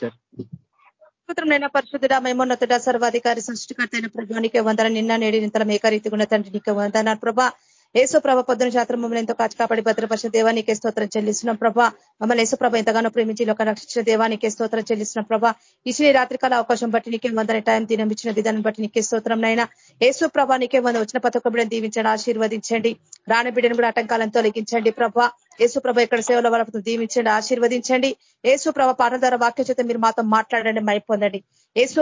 స్తోత్రంనైనా పరిశుద్ధుడ మేమోన్నతుడ సర్వాధికారి సృష్టికర్త అయిన ప్రభానికి వందన నిన్న నేడి నింతల మేకరీతిగున్న తండ్రి నీకు వందనాలు. ప్రభా ఏసో ప్రభ పొద్దున శాతం మమ్మల్ని ఎంతో కాచి కాపాడి భద్రపరిచిన దేవానికి స్తోత్రం చెల్లిస్తున్నాం ప్రభా. మమ్మల్ని యేసుప్రభ ఎంతగానో ప్రేమించి లోక రక్షించిన దేవానికి స్తోత్రం చెల్లిస్తున్నాం ప్రభా. ఇచ్చిన రాత్రికాల అవకాశం బట్టి నీకే వందని టైం దినం ఇచ్చిన విధానం బట్టి నీకే స్తోత్రం నైనా ఏసో ప్రభా నీకే వంద వచ్చిన పతొక్క బిడ్డను దీవించండి ఆశీర్వదించండి. రాని బిడ్డను కూడా ఆటంకాలను తొలగించండి ప్రభా. ఏసు ప్రభ ఇక్కడ సేవల వరకు దీవించండి ఆశీర్వదించండి. యేసు ప్రభ పాఠ ద్వారా వాక్యం చేత మీరు మాతో మాట్లాడండి మై పొందండి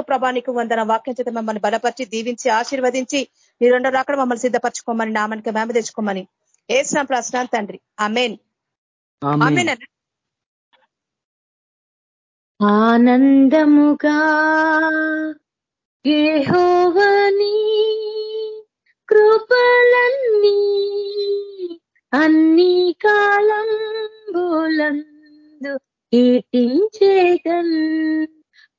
ప్రభానికి వందన వాక్యం చేత మమ్మల్ని బలపరిచి దీవించి ఆశీర్వదించి మీరు రెండో రాకడ మమ్మల్ని సిద్ధపరచుకోమని నామనికి మేము తెచ్చుకోమని. ఏసిన ప్రశ్న తండ్రి. అమేన్ ఆనందముగా ఏహోవని కృపలన్నీ అన్ని కాలం బోలందు కీర్తించేదన్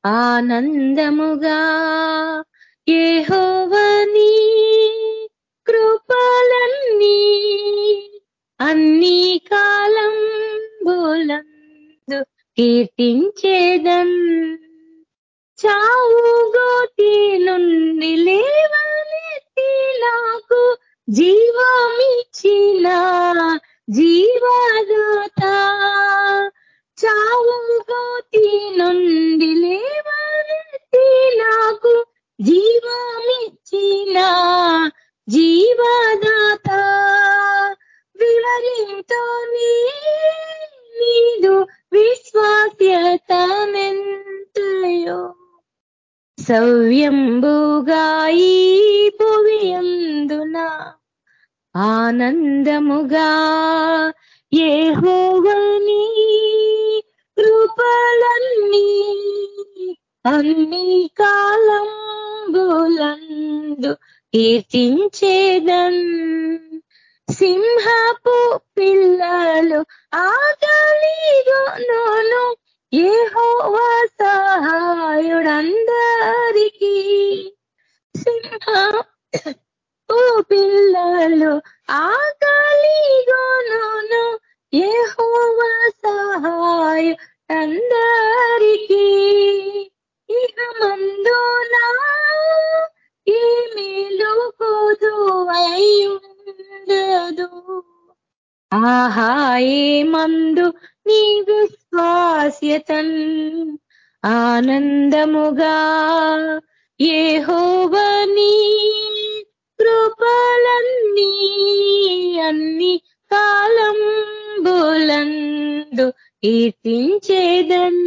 ఆనందముగా ఏహోవని కృపలన్నీ అన్ని కాలం బోలందు కీర్తించేదన్. చావు గోతి నుండి లేవనెత్తి నాకు జీవమిచ్చిన జీవదాత. చావు గోతి నుండి లేవనెత్తి నాకు జీవమిచ్చిన జీవదాత వివరింతో నీదు విశ్వాస్యతమెంతయో. సవ్యంబుగా ఈ భువియందున ఆనందముగా ఏ ఏహోవని కృపలన్నీ అన్ని కాలం బులందు కీర్తించేదన్ సింహపు పిల్లలు ఆగలిగోను ఏహోవ సహాయుడందరికీ. సింహపు పిల్లలు ఆకలిగోను ఏహోవ సహాయుడందరికీ. అందరికీ ఇక మందునా? ఈ మేలు కోదు అయ్యుండదు. ఆహా ఏ మందు నీ విశ్వాస్యతన్ ఆనందముగా. ఏ హోవనీ కృపలన్నీ అన్ని కాలం బులందు కీర్తించేదన్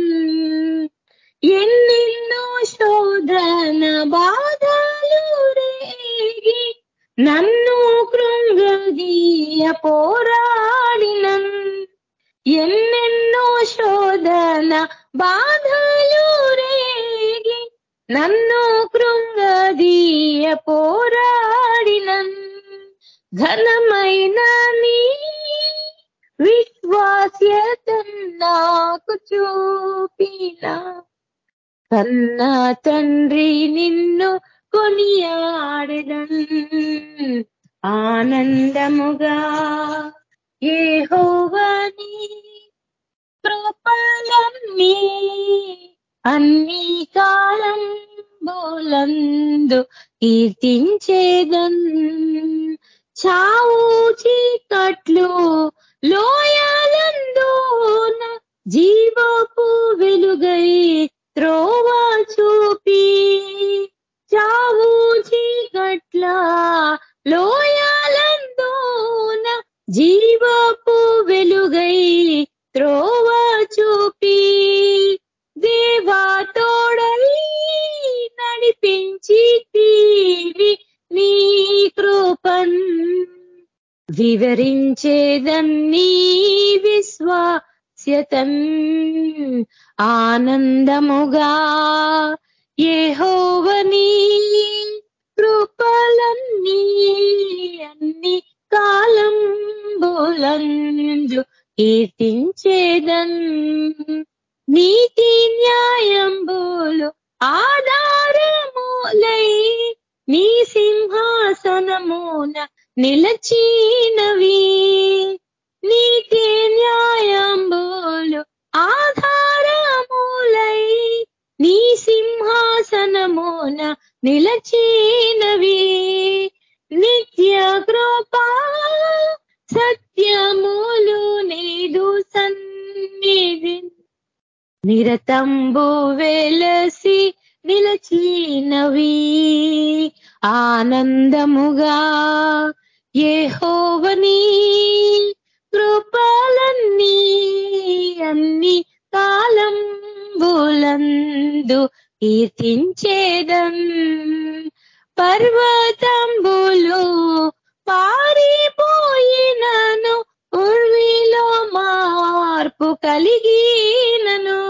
ఎన్నెన్నో శోధన బాధలు రేగి నన్ను కృంగదీయ పోరాడినం. ఎన్నెన్నో శోధన బాధలు రేగి నన్ను కృంగదీయ పోరాడినం. ఘనమైన నీ విశ్వాస్యత నాకు చూపినా. కన్నా తండ్రి నిన్ను కొనియాడదన్. ఆనందముగా ఏ హోవని కృపలన్నీ అన్ని కాలం బోలందు కీర్తించేదన్. చావు చీకట్లు లోయాలందోన జీవపు వెలుగై త్రోవా చూపి చావు చీకట్ల లోయాలందోన జీవపు వెలుగై త్రోవా చూపి దేవా తోడై నడిపించి తీవి నీ కృపన్. వివరించేదన్నీ విశ్వాస్యతన్ ఆనందముగా ఏహోవని కృపలన్నీ అన్ని కాలం బోలందు కీర్తించేదన్. నీతి న్యాయంబులు ఆధారమూలై నీ సింహాసనమున నిలచీనవి. నీతి న్యాయం బోలు ఆధారములై నీ సింహాసనమోన నిలచీనవి. నిత్య కృపా సత్యములు నీదు సన్నిధి. నిరతంబు వెలసి నిలచీనవి. ఆనందముగా ఏ హోవనీ అన్ని కాలం బులందు కీర్తించేదం. పర్వతంబులు పారిపోయినను ఉర్విలో మార్పు కలిగినను.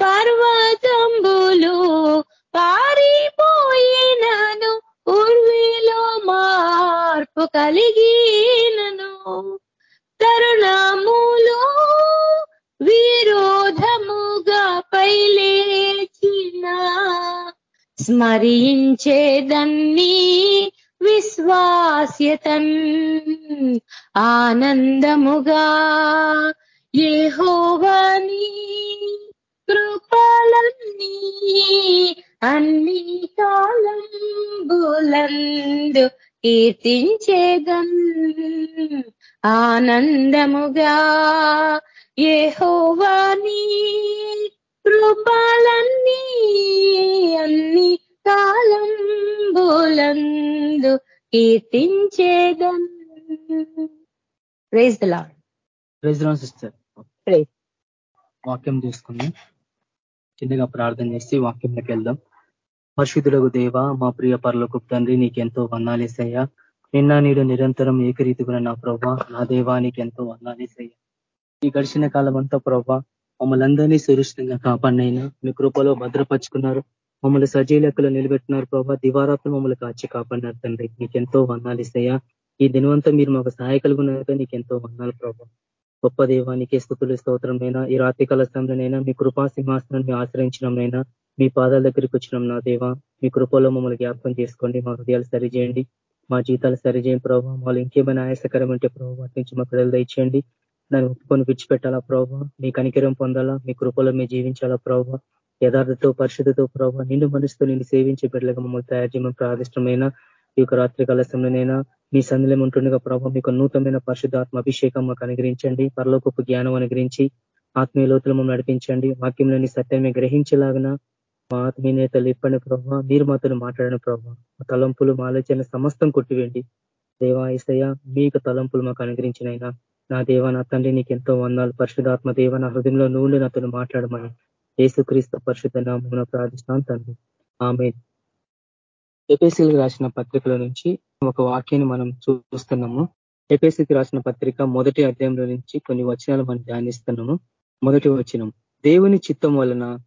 పర్వతంబులు పారిపోయినను ఉర్విలో మార్పు కలిగినను. స్మరించేదన్ని విశ్వాస్యతన్ ఆనందముగా. ఏహోవని కృపలన్నీ అన్ని కాలం బులందు కీర్తించేదన్ ఆనందముగా. ఏహోవని కృపలన్నీ అన్ని కాలం బులందు కీర్తించేదం ప్రైజ్ ప్రైజ్ సిస్టర్ వాక్యం తీసుకుందాం. చిన్నగా ప్రార్థన చేసి వాక్యంలోకి వెళ్దాం. పరిశుద్ధులకు దేవ మా ప్రియ పరలోకి తండ్రి నీకెంతో వందాలేసయ్యా నిన్న నీడు నిరంతరం ఏకరీతిగా నా ప్రభా నా దేవా నీకెంతో వందాలేసయ్యా ఈ గడిచిన కాలం అంతా ప్రభా మమ్మల్ని అందరినీ సురక్షితంగా కాపాడినైనా మీ కృపలో భద్రపరుచుకున్నారు. మమ్మల్ని సజీలెక్కలు నిలబెట్టినారు ప్రభావ దివారాత్మ మమ్మల్ని కాచి కాపాడినారు తండ్రి. నీకెంతో ఇస్తాయా? ఈ దినవంతా మీరు మాకు సహాయ కలుగున్నారుగా నీకెంతో వందాలు ప్రభావ గొప్ప దేవానికి స్థుతులు స్తోత్రంనైనా ఈ రాత్రి కలసంలోనైనా మీ కృపా సింహాసనాన్ని ఆశ్రయించడంనైనా మీ పాదాల దగ్గరికి వచ్చినాం నా దేవ. మీ కృపలో మమ్మల్ని జ్ఞాపకం చేసుకోండి మా హృదయాలు సరిచేయండి. మా జీతాలు సరిచేయండి ప్రభావ వాళ్ళు ఇంకేమైనా ఆయాసకరం అంటే ప్రభావ వాటి నుంచి మా పిల్లలు దయచేయండి. దాన్ని ఒప్పుకొని విడిచిపెట్టాలా ప్రభావ మీ కనికరం పొందాలా? మీ కృపలో మీ జీవించాలా ప్రభావ యథార్థతో పరిశుద్ధతో ప్రభావ నిన్ను మనసుతో నిన్ను సేవించే బిడ్డలుగా మమ్మల్ని తయారు చేయమని ప్రాదిష్టమైన ఈ యొక్క రాత్రి కలశంలోనైనా మీ సందులేం ఉంటుండగా ప్రభావ మీకు నూతనమైన పరిశుద్ధాత్మ అభిషేకం మాకు అనుగ్రహించండి. పరలోకపు జ్ఞానం అనుగ్రహించి ఆత్మీయ లోతులు మమ్మల్ని నడిపించండి. వాక్యంలోని సత్యమే గ్రహించలాగిన మా ఆత్మీయ నేతలు ఇప్పని ప్రభావ మీరు మాతో మాట్లాడిన ప్రభావ మా తలంపులు మా ఆలోచన సమస్తం కొట్టివేండి దేవా ఈసయ్య మీకు తలంపులు మాకు అనుగ్రహించినైనా. నా దేవ నా తండ్రి నీకు ఎంతో వందాలు. పరిశుధాత్మ దేవ నా హృదయంలో నువ్వు నాతో మాట్లాడమని ఏసుక్రీస్తు పరిశుద్ధ నామమున ప్రార్థిస్తాను తండ్రి. ఆమె ఎపిఎస్సీలకు రాసిన పత్రికల నుంచి ఒక వాక్యాన్ని మనం చూస్తున్నాము. ఎపిఎస్సీకి రాసిన పత్రిక మొదటి అధ్యాయంలో నుంచి కొన్ని వచనాలు మనం ధ్యానిస్తున్నాము. మొదటి వచనం దేవుని చిత్తం వలన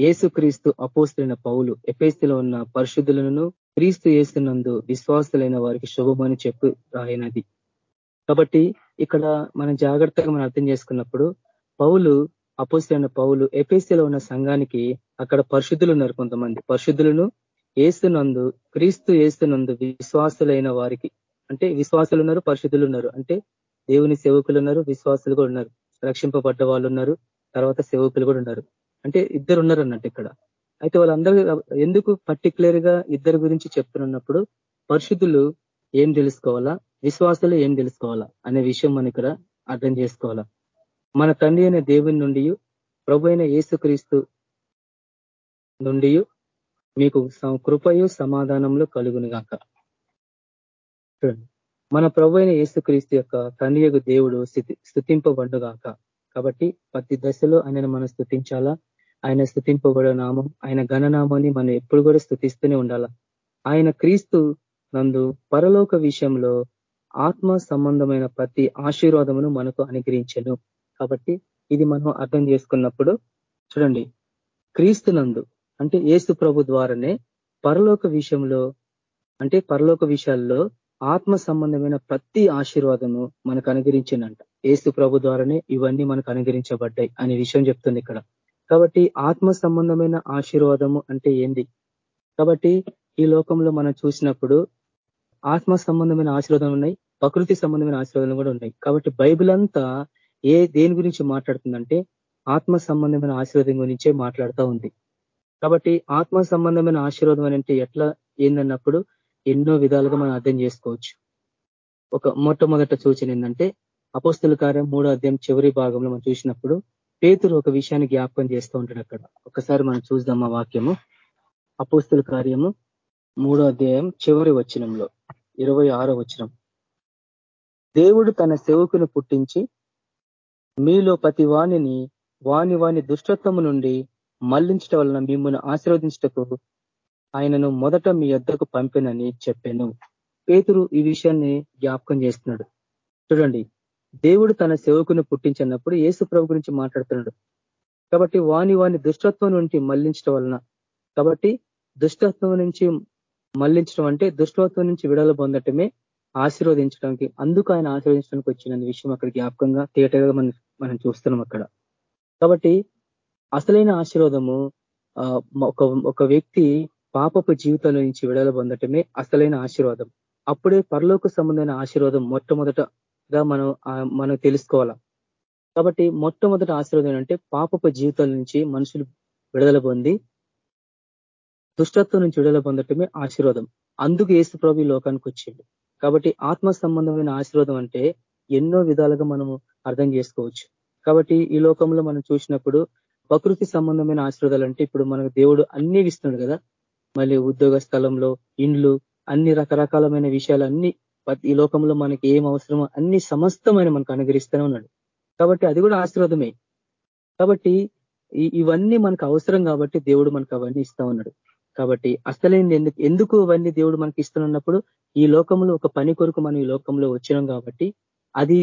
ఏసుక్రీస్తు అపోస్తులైన పౌలు ఎపేస్తులో ఉన్న పరిశుద్ధులను క్రీస్తు ఏస్తున్నందు విశ్వాసులైన వారికి శుభమని చెప్పు రాయినది. కాబట్టి ఇక్కడ మనం జాగ్రత్తగా మనం అర్థం చేసుకున్నప్పుడు పౌలు అపోస్తులైన పౌలు ఎపిఎస్సీలో ఉన్న సంఘానికి అక్కడ పరిశుద్ధులు ఉన్నారు కొంతమంది. పరిశుద్ధులను ఏస్తునందు క్రీస్తు ఏస్తునందు విశ్వాసులైన వారికి. అంటే విశ్వాసులు ఉన్నారు పరిశుద్ధులు ఉన్నారు. అంటే దేవుని సేవకులు ఉన్నారు విశ్వాసులు కూడా ఉన్నారు. రక్షింపబడ్డ వాళ్ళు ఉన్నారు తర్వాత సేవకులు కూడా ఉన్నారు. అంటే ఇద్దరు ఉన్నారు అన్నట్టు ఇక్కడ. అయితే వాళ్ళందరూ ఎందుకు పర్టికులర్గా ఇద్దరు గురించి చెప్తున్నప్పుడు పరిశుద్ధులు ఏం తెలుసుకోవాలా? విశ్వాసులు ఏం తెలుసుకోవాలా? అనే విషయం మనం ఇక్కడ అర్థం చేసుకోవాలా? మన తండ్రి అయిన దేవుని నుండి ప్రభు అయిన యేసుక్రీస్తు నుండి మీకు కృపయు సమాధానంలో కలుగునుగాక. చూడండి. మన ప్రభు అయిన యేసుక్రీస్తు యొక్క కన్యకు దేవుడు స్థుతింపబడుగాక కాబట్టి ప్రతి దశలో ఆయనను మనం స్థుతించాలా? ఆయన స్థుతింపబడే నామం ఆయన ఘననామాన్ని మనం ఎప్పుడు కూడా స్థుతిస్తూనే ఉండాలా? ఆయన క్రీస్తు నందు పరలోక విషయంలో ఆత్మ సంబంధమైన ప్రతి ఆశీర్వాదమును మనకు అనుగ్రహించను. కాబట్టి ఇది మనం అర్థం చేసుకున్నప్పుడు చూడండి. క్రీస్తు నందు అంటే ఏసు ప్రభు ద్వారానే పరలోక విషయంలో అంటే పరలోక విషయాల్లో ఆత్మ సంబంధమైన ప్రతి ఆశీర్వాదము మనకు అనుగ్రహించిందంట. ఏసు ప్రభు ద్వారానే ఇవన్నీ మనకు అనుగ్రహించబడ్డాయి అనే విషయం చెప్తుంది ఇక్కడ. కాబట్టి ఆత్మ సంబంధమైన ఆశీర్వాదము అంటే ఏంది? కాబట్టి ఈ లోకంలో మనం చూసినప్పుడు ఆత్మ సంబంధమైన ఆశీర్వాదం ఉన్నాయి ప్రకృతి సంబంధమైన ఆశీర్వాదం కూడా ఉన్నాయి. కాబట్టి బైబిల్ అంతా ఏ దేని గురించి మాట్లాడుతుందంటే ఆత్మ సంబంధమైన ఆశీర్వాదం గురించే మాట్లాడుతూ ఉంది. కాబట్టి ఆత్మ సంబంధమైన ఆశీర్వాదం అంటే ఎట్లా ఏందన్నప్పుడు ఎన్నో విధాలుగా మనం అర్థం చేసుకోవచ్చు. ఒక మొట్టమొదట సూచన ఏంటంటే అపోస్తుల కార్యం మూడో అధ్యాయం చివరి భాగంలో మనం చూసినప్పుడు పేతురు ఒక విషయాన్ని జ్ఞాపకం చేస్తూ ఉంటాడు అక్కడ. ఒకసారి మనం చూద్దాం ఆ వాక్యము. అపోస్తుల కార్యము మూడో అధ్యాయం చివరి వచనంలో. ఇరవై ఆరో వచనం. దేవుడు తన సేవకును పుట్టించి మీలో ప్రతి వాణిని వాని వాని దుష్టత్వము నుండి మళ్ళించటం వలన మిమ్మల్ని ఆశీర్వదించటకు ఆయనను మొదట మీ యొద్దకు పంపినని చెప్పాను. పేతురు ఈ విషయాన్ని జ్ఞాపకం చేస్తున్నాడు. చూడండి దేవుడు తన సేవకును పుట్టించినప్పుడు యేసు ప్రభు గురించి మాట్లాడుతున్నాడు. కాబట్టి వాని వాని దుష్టత్వం నుండి మళ్ళించడం వలన. కాబట్టి దుష్టత్వం నుంచి మళ్ళించడం అంటే దుష్టత్వం నుంచి విడుదల పొందటమే ఆశీర్వదించడానికి. అందుకు ఆయన ఆశీర్వదించడానికి వచ్చిన విషయం అక్కడ జ్ఞాపకంగా తేటగా మనం మనం చూస్తున్నాం అక్కడ. కాబట్టి అసలైన ఆశీర్వాదము ఒక ఒక వ్యక్తి పాపపు జీవితంలో నుంచి విడుదల పొందటమే అసలైన ఆశీర్వాదం. అప్పుడే పరలోక సంబంధమైన ఆశీర్వాదం మొట్టమొదటగా మనం మనం తెలుసుకోవాలా? కాబట్టి మొట్టమొదటి ఆశీర్వాదం అంటే పాపపు జీవితాల నుంచి మనుషులు విడుదల పొంది దుష్టత్వం నుంచి విడుదల పొందటమే ఆశీర్వాదం. అందుకు ఏసు ప్రభు లోకానికి వచ్చింది కాబట్టి ఆత్మ సంబంధమైన ఆశీర్వాదం అంటే ఎన్నో విధాలుగా మనము అర్థం చేసుకోవచ్చు. కాబట్టి ఈ లోకంలో మనం చూసినప్పుడు ప్రకృతి సంబంధమైన ఆశీర్వాదాలు అంటే ఇప్పుడు మనకు దేవుడు అన్ని ఇస్తున్నాడు కదా. మళ్ళీ ఉద్యోగ స్థలంలో ఇండ్లు అన్ని రకరకాలమైన విషయాలు అన్ని ఈ లోకంలో మనకి ఏం అవసరమో అన్ని సమస్తమైన మనకు అనుగ్రహిస్తూనే ఉన్నాడు. కాబట్టి అది కూడా ఆశీర్వాదమే. కాబట్టి ఇవన్నీ మనకు అవసరం కాబట్టి దేవుడు మనకు అవన్నీ ఇస్తా ఉన్నాడు. కాబట్టి అసలైంది ఎందుకు ఎందుకు అవన్నీ దేవుడు మనకి ఇస్తున్నప్పుడు ఈ లోకంలో ఒక పని కొరకు మనం ఈ లోకంలో వచ్చినాం కాబట్టి అది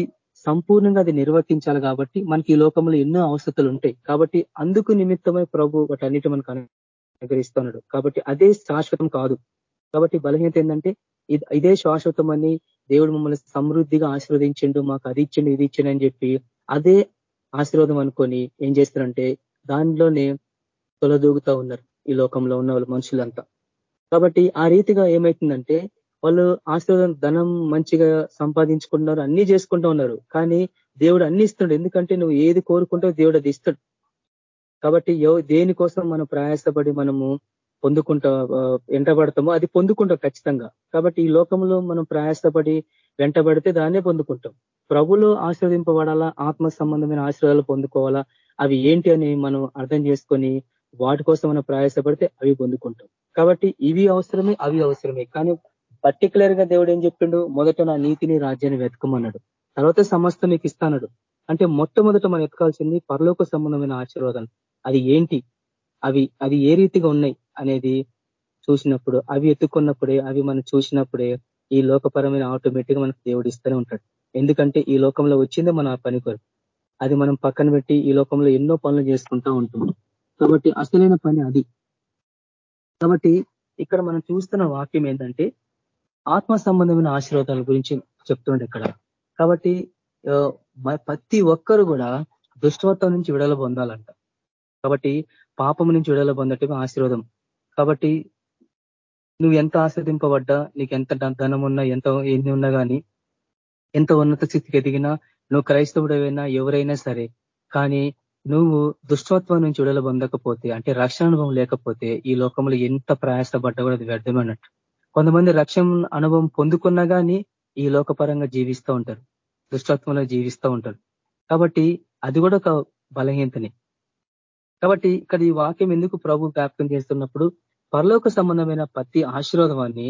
సంపూర్ణంగా అది నిర్వర్తించాలి కాబట్టి మనకి ఈ లోకంలో ఎన్నో అవసరతలు ఉంటాయి. కాబట్టి అందుకు నిమిత్తమై ప్రభు వాటన్నిటి మనకు అనుగ్రహిస్తున్నాడు. కాబట్టి అదే శాశ్వతం కాదు. కాబట్టి బలహీనత ఏంటంటే ఇదే శాశ్వతం అని దేవుడు మమ్మల్ని సమృద్ధిగా ఆశీర్వదించిండు మాకు అది ఇచ్చిండు ఇది ఇచ్చిండు అని చెప్పి అదే ఆశీర్వాదం అనుకొని ఏం చేస్తారంటే దానిలోనే తొలదూగుతా ఉన్నారు. ఈ లోకంలో ఉన్న వాళ్ళు మనుషులంతా. కాబట్టి ఆ రీతిగా ఏమవుతుందంటే వాళ్ళు ఆశీర్వాదం ధనం మంచిగా సంపాదించుకుంటున్నారు అన్ని చేసుకుంటూ ఉన్నారు. కానీ దేవుడు అన్ని ఇస్తున్నాడు. ఎందుకంటే నువ్వు ఏది కోరుకుంటావు దేవుడు అది ఇస్తాడు. కాబట్టి దేనికోసం మనం ప్రయాసపడి మనము పొందుకుంటా వెంటబడతామో అది పొందుకుంటాం ఖచ్చితంగా. కాబట్టి ఈ లోకంలో మనం ప్రయాసపడి వెంటబడితే దాన్నే పొందుకుంటాం. ప్రభులు ఆశ్రవదింపబడాలా? ఆత్మ సంబంధమైన ఆశీర్వాదాలు పొందుకోవాలా? అవి ఏంటి అని మనం అర్థం చేసుకొని వాటి కోసం మనం ప్రయాసపడితే అవి పొందుకుంటాం. కాబట్టి ఇవి అవసరమే అవి అవసరమే. కానీ పర్టికులర్గా దేవుడు ఏం చెప్పిండు? మొదట నా నీతిని రాజ్యాన్ని వెతకమన్నాడు. తర్వాత సమస్త మీకు ఇస్తానడు అంటే మొట్టమొదట మనం ఎత్తుకాల్సింది పరలోక సంబంధమైన ఆశీర్వాదం అది ఏంటి? అవి అవి ఏ రీతిగా ఉన్నాయి అనేది చూసినప్పుడు అవి ఎత్తుకున్నప్పుడే అవి మనం చూసినప్పుడే ఈ లోకపరమైన ఆటోమేటిక్ మనకు దేవుడు ఇస్తూనే ఉంటాడు. ఎందుకంటే ఈ లోకంలో వచ్చిందే మన పని కొరకు. అది మనం పక్కన పెట్టి ఈ లోకంలో ఎన్నో పనులు చేసుకుంటూ ఉంటాం. కాబట్టి అసలైన పని అది. కాబట్టి ఇక్కడ మనం చూస్తున్న వాక్యం ఏంటంటే ఆత్మ సంబంధమైన ఆశీర్వాదాల గురించి చెప్తుండే ఇక్కడ. కాబట్టి ప్రతి ఒక్కరు కూడా దుష్టత్వం నుంచి విడుదల పొందాలంట. కాబట్టి పాపం నుంచి విడుదల పొందటం ఆశీర్వాదం. కాబట్టి నువ్వు ఎంత ఆశ్రదింపబడ్డా నీకు ఎంత ధనం ఉన్నా ఎంత ఎన్ని ఉన్నా కానీ ఎంత ఉన్నత స్థితికి ఎదిగినా నువ్వు క్రైస్తవుడైనా ఎవరైనా సరే కానీ నువ్వు దుష్టత్వం నుంచి విడుదల పొందకపోతే అంటే రక్షణ అనుభవం లేకపోతే ఈ లోకంలో ఎంత ప్రయాసపడ్డా కూడా అది వ్యర్థమైనట్టు కొంతమంది రక్షణ అనుభవం పొందుకున్నా కానీ ఈ లోకపరంగా జీవిస్తూ ఉంటారు. దుష్టత్వంలో జీవిస్తూ ఉంటారు. కాబట్టి అది కూడా ఒక బలహీనతని. కాబట్టి ఇక్కడ ఈ వాక్యం ఎందుకు ప్రభు వ్యాప్తం చేస్తున్నప్పుడు పరలోక సంబంధమైన ప్రతి ఆశీర్వాదాన్ని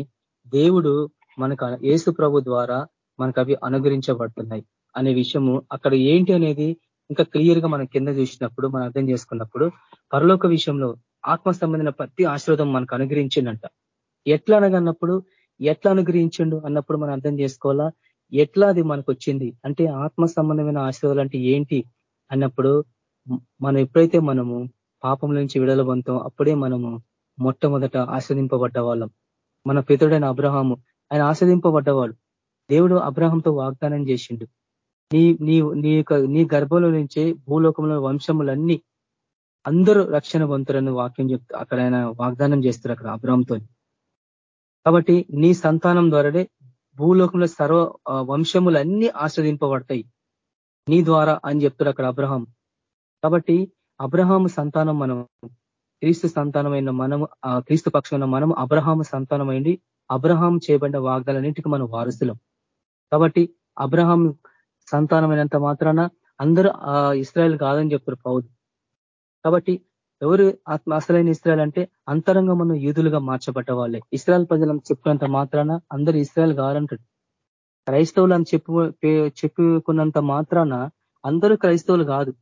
దేవుడు మనకు ఏసు ప్రభు ద్వారా మనకు అవి అనుగ్రహించబడుతున్నాయి అనే విషయము అక్కడ ఏంటి అనేది ఇంకా క్లియర్గా మనం కింద చూసినప్పుడు మనం అర్థం చేసుకున్నప్పుడు పరలోక విషయంలో ఆత్మ సంబంధించిన ప్రతి ఆశీర్వాదం మనకు అనుగ్రహించిందంట. ఎట్లా అనగన్నప్పుడు? ఎట్లా అనుగ్రహించిండు అన్నప్పుడు మనం అర్థం చేసుకోవాలా? ఎట్లా అది మనకు వచ్చింది? అంటే ఆత్మ సంబంధమైన ఆశీర్వాదాలు అంటే ఏంటి అన్నప్పుడు మనం ఎప్పుడైతే మనము పాపం నుంచి విడుదల పొందుతాం అప్పుడే మనము మొట్టమొదట ఆస్వాదింపబడ్డ వాళ్ళం. మన పితుడైన అబ్రహాము ఆయన ఆస్వాదింపబడ్డవాడు. దేవుడు అబ్రహంతో వాగ్దానం చేసిండు. నీ నీ నీ నీ గర్భంలో నుంచే భూలోకంలో వంశములన్నీ అందరూ రక్షణ పొందుతారని వాక్యం చెప్తా అక్కడ ఆయన వాగ్దానం చేస్తారు అక్కడ అబ్రహంతో కాబట్టి నీ సంతానం ద్వారానే భూలోకంలో సర్వ వంశములన్నీ ఆస్వాదింపబడతాయి నీ ద్వారా అని చెప్తారు అక్కడ అబ్రహం. కాబట్టి అబ్రహాం సంతానం మనం క్రీస్తు సంతానమైన మనము క్రీస్తు పక్షమైన మనము అబ్రహాము సంతానమైంది అబ్రహాం చేయబడిన వాగ్దాలన్నింటికి మనం వారసులం. కాబట్టి అబ్రహాం సంతానమైనంత మాత్రాన అందరూ ఆ ఇస్రాయల్ కాదని చెప్తారు పౌరు కాబట్టి ఎవరు ఆత్మ అసలైన ఇస్రాయల్ అంటే అంతరంగ మనం యూదులుగా మార్చబడ్డ వాళ్ళే. ఇస్రాయల్ ప్రజలను చెప్పినంత మాత్రాన అందరూ ఇస్రాయల్ కాదంటాడు క్రైస్తవులు అని చెప్పు చెప్పుకున్నంత మాత్రాన అందరూ క్రైస్తవులు కాదు.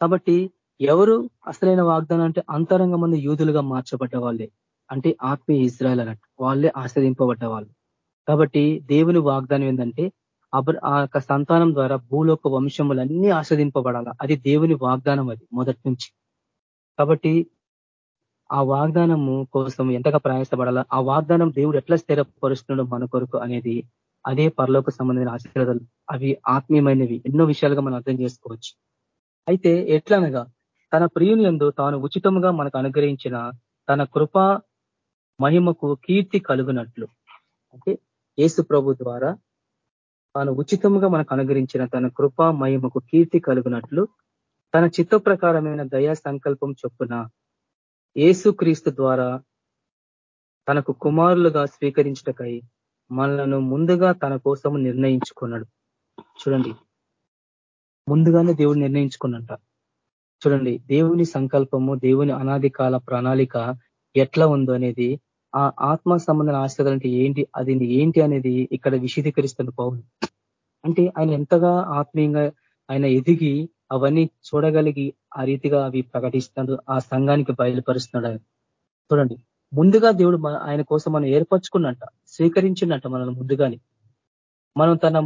కాబట్టి ఎవరు అసలైన వాగ్దానం అంటే అంతరంగ మంది యూదులుగా మార్చబడ్డ వాళ్ళే. అంటే ఆత్మీయ ఇజ్రాయల్ అన్నట్టు. వాళ్ళే ఆశ్రదింపబడ్డ వాళ్ళు. కాబట్టి దేవుని వాగ్దానం ఏంటంటే ఆ యొక్క సంతానం ద్వారా భూలోక వంశములన్నీ ఆస్వాదింపబడాల. అది దేవుని వాగ్దానం అది మొదటి నుంచి. కాబట్టి ఆ వాగ్దానము కోసం ఎంతగా ప్రయాసపడాలా? ఆ వాగ్దానం దేవుడు ఎట్లా స్థిరపరుస్తున్నాడో మన కొరకు అనేది అదే పరలోక సంబంధమైన ఆశీర్వాదాలు. అవి ఆత్మీయమైనవి. ఎన్నో విషయాలుగా మనం అర్థం చేసుకోవచ్చు. అయితే ఎట్లనగా తన ప్రియుని ఎందు తాను ఉచితంగా మనకు అనుగ్రహించిన తన కృపా మహిమకు కీర్తి కలుగునట్లు. అంటే యేసు ప్రభు ద్వారా తాను ఉచితంగా మనకు అనుగ్రహించిన తన కృపా మహిమకు కీర్తి కలుగునట్లు తన చిత్త ప్రకారమైన దయా సంకల్పం చొప్పున క్రీస్తు ద్వారా తనకు కుమారులుగా స్వీకరించటకై మనలను ముందుగా తన కోసం నిర్ణయించుకున్నాడు. చూడండి. ముందుగానే దేవుడు నిర్ణయించుకున్నట చూడండి దేవుని సంకల్పము దేవుని అనాది కాల ప్రణాళిక ఎట్లా ఉందో అనేది ఆ ఆత్మ సంబంధన ఆశ్రదం అంటే ఏంటి? అది ఏంటి అనేది ఇక్కడ విశదీకరిస్తున్న పౌలు. అంటే ఆయన ఎంతగా ఆత్మీయంగా ఆయన ఎదిగి అవన్నీ చూడగలిగి ఆ రీతిగా అవి ప్రకటిస్తున్నాడు ఆ సంఘానికి బయలుపరుస్తున్నాడు ఆయన. చూడండి ముందుగా దేవుడు ఆయన కోసం మనం ఏర్పరచుకున్నట్ట స్వీకరించిందంట మనల్ని ముందుగానే. మనం తన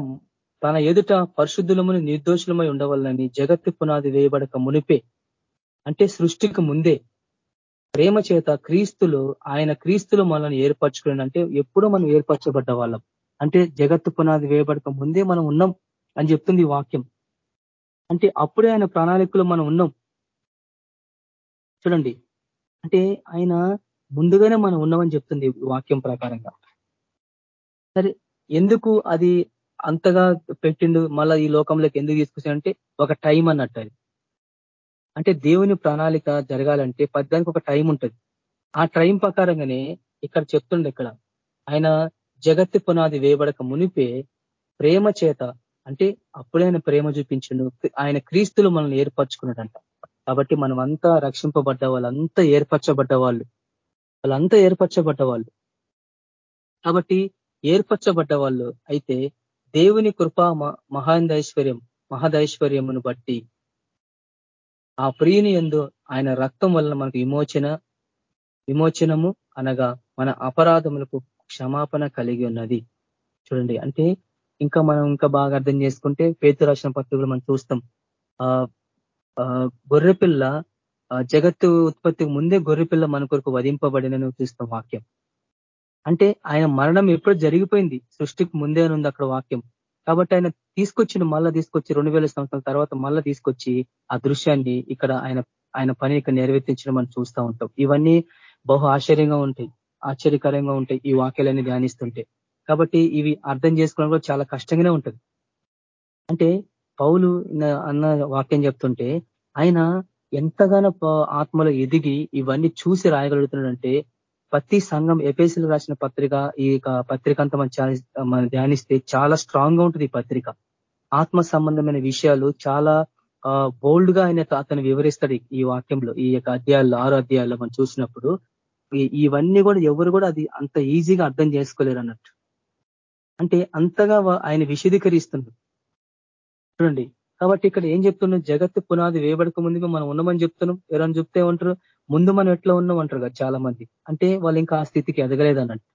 తన ఎదుట పరిశుద్ధులముని నిర్దోషులమై ఉండవాలని జగత్తు పునాది వేయబడక మునిపే అంటే సృష్టికి ముందే ప్రేమ చేత క్రీస్తులు ఆయన క్రీస్తులు మనల్ని ఏర్పరచుకుని అంటే ఎప్పుడూ మనం ఏర్పరచబడ్డ వాళ్ళం. అంటే జగత్తు పునాది వేయబడక ముందే మనం ఉన్నాం అని చెప్తుంది వాక్యం. అంటే అప్పుడే ఆయన ప్రణాళికలో మనం ఉన్నాం. చూడండి. అంటే ఆయన ముందుగానే మనం ఉన్నామని చెప్తుంది వాక్యం ప్రకారంగా. సరే ఎందుకు అది అంతగా పెట్టిండు? మళ్ళీ ఈ లోకంలోకి ఎందుకు తీసుకొచ్చాడంటే ఒక టైం అన్నట్టు అది. అంటే దేవుని ప్రణాళిక జరగాలంటే పద్దానికి ఒక టైం ఉంటుంది. ఆ టైం ప్రకారంగానే ఇక్కడ చెప్తుండే ఇక్కడ ఆయన జగత్తు పునాది వేయబడక మునిపే ప్రేమ చేత అంటే అప్పుడే ఆయన ప్రేమ చూపించిండు ఆయన క్రీస్తులు మనల్ని ఏర్పరచుకున్నాడంట. కాబట్టి మనం అంతా రక్షింపబడ్డ వాళ్ళంతా ఏర్పరచబడ్డ వాళ్ళు. వాళ్ళంతా ఏర్పరచబడ్డ వాళ్ళు. కాబట్టి ఏర్పరచబడ్డ వాళ్ళు అయితే దేవుని కృప మహాందైశ్వర్యం మహదైశ్వర్యమును బట్టి ఆ ప్రియుని ఎందు ఆయన రక్తం వలన మనకు విమోచన విమోచనము అనగా మన అపరాధములకు క్షమాపణ కలిగి ఉన్నది. చూడండి అంటే ఇంకా మనం ఇంకా బాగా అర్థం చేసుకుంటే పేతు రాసిన పత్రికలు మనం చూస్తాం. ఆ గొర్రెపిల్ల జగత్తు ఉత్పత్తికి ముందే గొర్రెపిల్ల మన కొరకు వధింపబడినని చూస్తాం వాక్యం. అంటే ఆయన మరణం ఎప్పుడు జరిగిపోయింది. సృష్టికి ముందే ఉంది అక్కడ వాక్యం. కాబట్టి ఆయన తీసుకొచ్చిన మళ్ళా తీసుకొచ్చి రెండు వేల సంవత్సరాల తర్వాత మళ్ళా తీసుకొచ్చి ఆ దృశ్యాన్ని ఇక్కడ ఆయన ఆయన పని ఇక్కడ నెరవేర్తించడం మనం చూస్తూ ఉంటాం. ఇవన్నీ బహు ఆశ్చర్యంగా ఉంటాయి ఆశ్చర్యకరంగా ఉంటాయి ఈ వాక్యాలన్నీ ధ్యానిస్తుంటే. కాబట్టి ఇవి అర్థం చేసుకోవడం కూడా చాలా కష్టంగానే ఉంటుంది. అంటే పౌలు అన్న వాక్యం చెప్తుంటే ఆయన ఎంతగానో ఆత్మలో ఎదిగి ఇవన్నీ చూసి రాయగలుగుతున్నాడంటే ప్రతి సంఘం ఎపేసీలు రాసిన పత్రిక ఈ పత్రిక అంతా మనం ధ్యానిస్తే చాలా స్ట్రాంగ్గా ఉంటుంది ఈ పత్రిక. ఆత్మ సంబంధమైన విషయాలు చాలా బోల్డ్గా ఆయన అతను వివరిస్తాడు ఈ వాక్యంలో ఈ యొక్క అధ్యాయాల్లో ఆరు అధ్యాయాల్లో మనం చూసినప్పుడు. ఇవన్నీ కూడా ఎవరు కూడా అది అంత ఈజీగా అర్థం చేసుకోలేరు అన్నట్టు. అంటే అంతగా ఆయన విశదీకరిస్తున్నాడు చూడండి. కాబట్టి ఇక్కడ ఏం చెప్తున్నాం జగత్తు పునాది వేయబడక ముందుగా మనం ఉన్నామని చెప్తున్నాం. ఎవరైనా చెప్తే ఉంటారు ముందు మనం ఎట్లా ఉన్నాం అంటారు కదా చాలా మంది అంటే వాళ్ళు ఇంకా ఆ స్థితికి ఎదగలేదు అన్నట్టు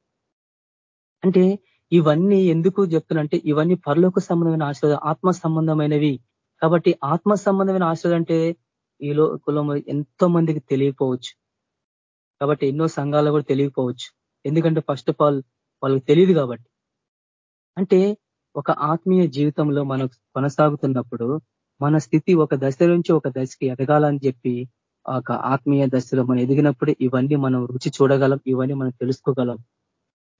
అంటే ఇవన్నీ ఎందుకు చెప్తున్నంటే ఇవన్నీ పరలోక సంబంధమైన ఆశలు ఆత్మ సంబంధమైనవి. కాబట్టి ఆత్మ సంబంధమైన ఆశలు అంటే ఈ లోకంలో ఎంతో మందికి తెలియకపోవచ్చు. కాబట్టి ఎన్నో సంఘాలు కూడా తెలియకపోవచ్చు. ఎందుకంటే ఫస్ట్ ఆఫ్ ఆల్ వాళ్ళకి తెలియదు కాబట్టి. అంటే ఒక ఆత్మీయ జీవితంలో మనం కొనసాగుతున్నప్పుడు మన స్థితి ఒక దశ నుంచి ఒక దశకి ఎదగాలని చెప్పి ఒక ఆత్మీయ దశలో మనం ఎదిగినప్పుడు ఇవన్నీ మనం రుచి చూడగలం ఇవన్నీ మనం తెలుసుకోగలం.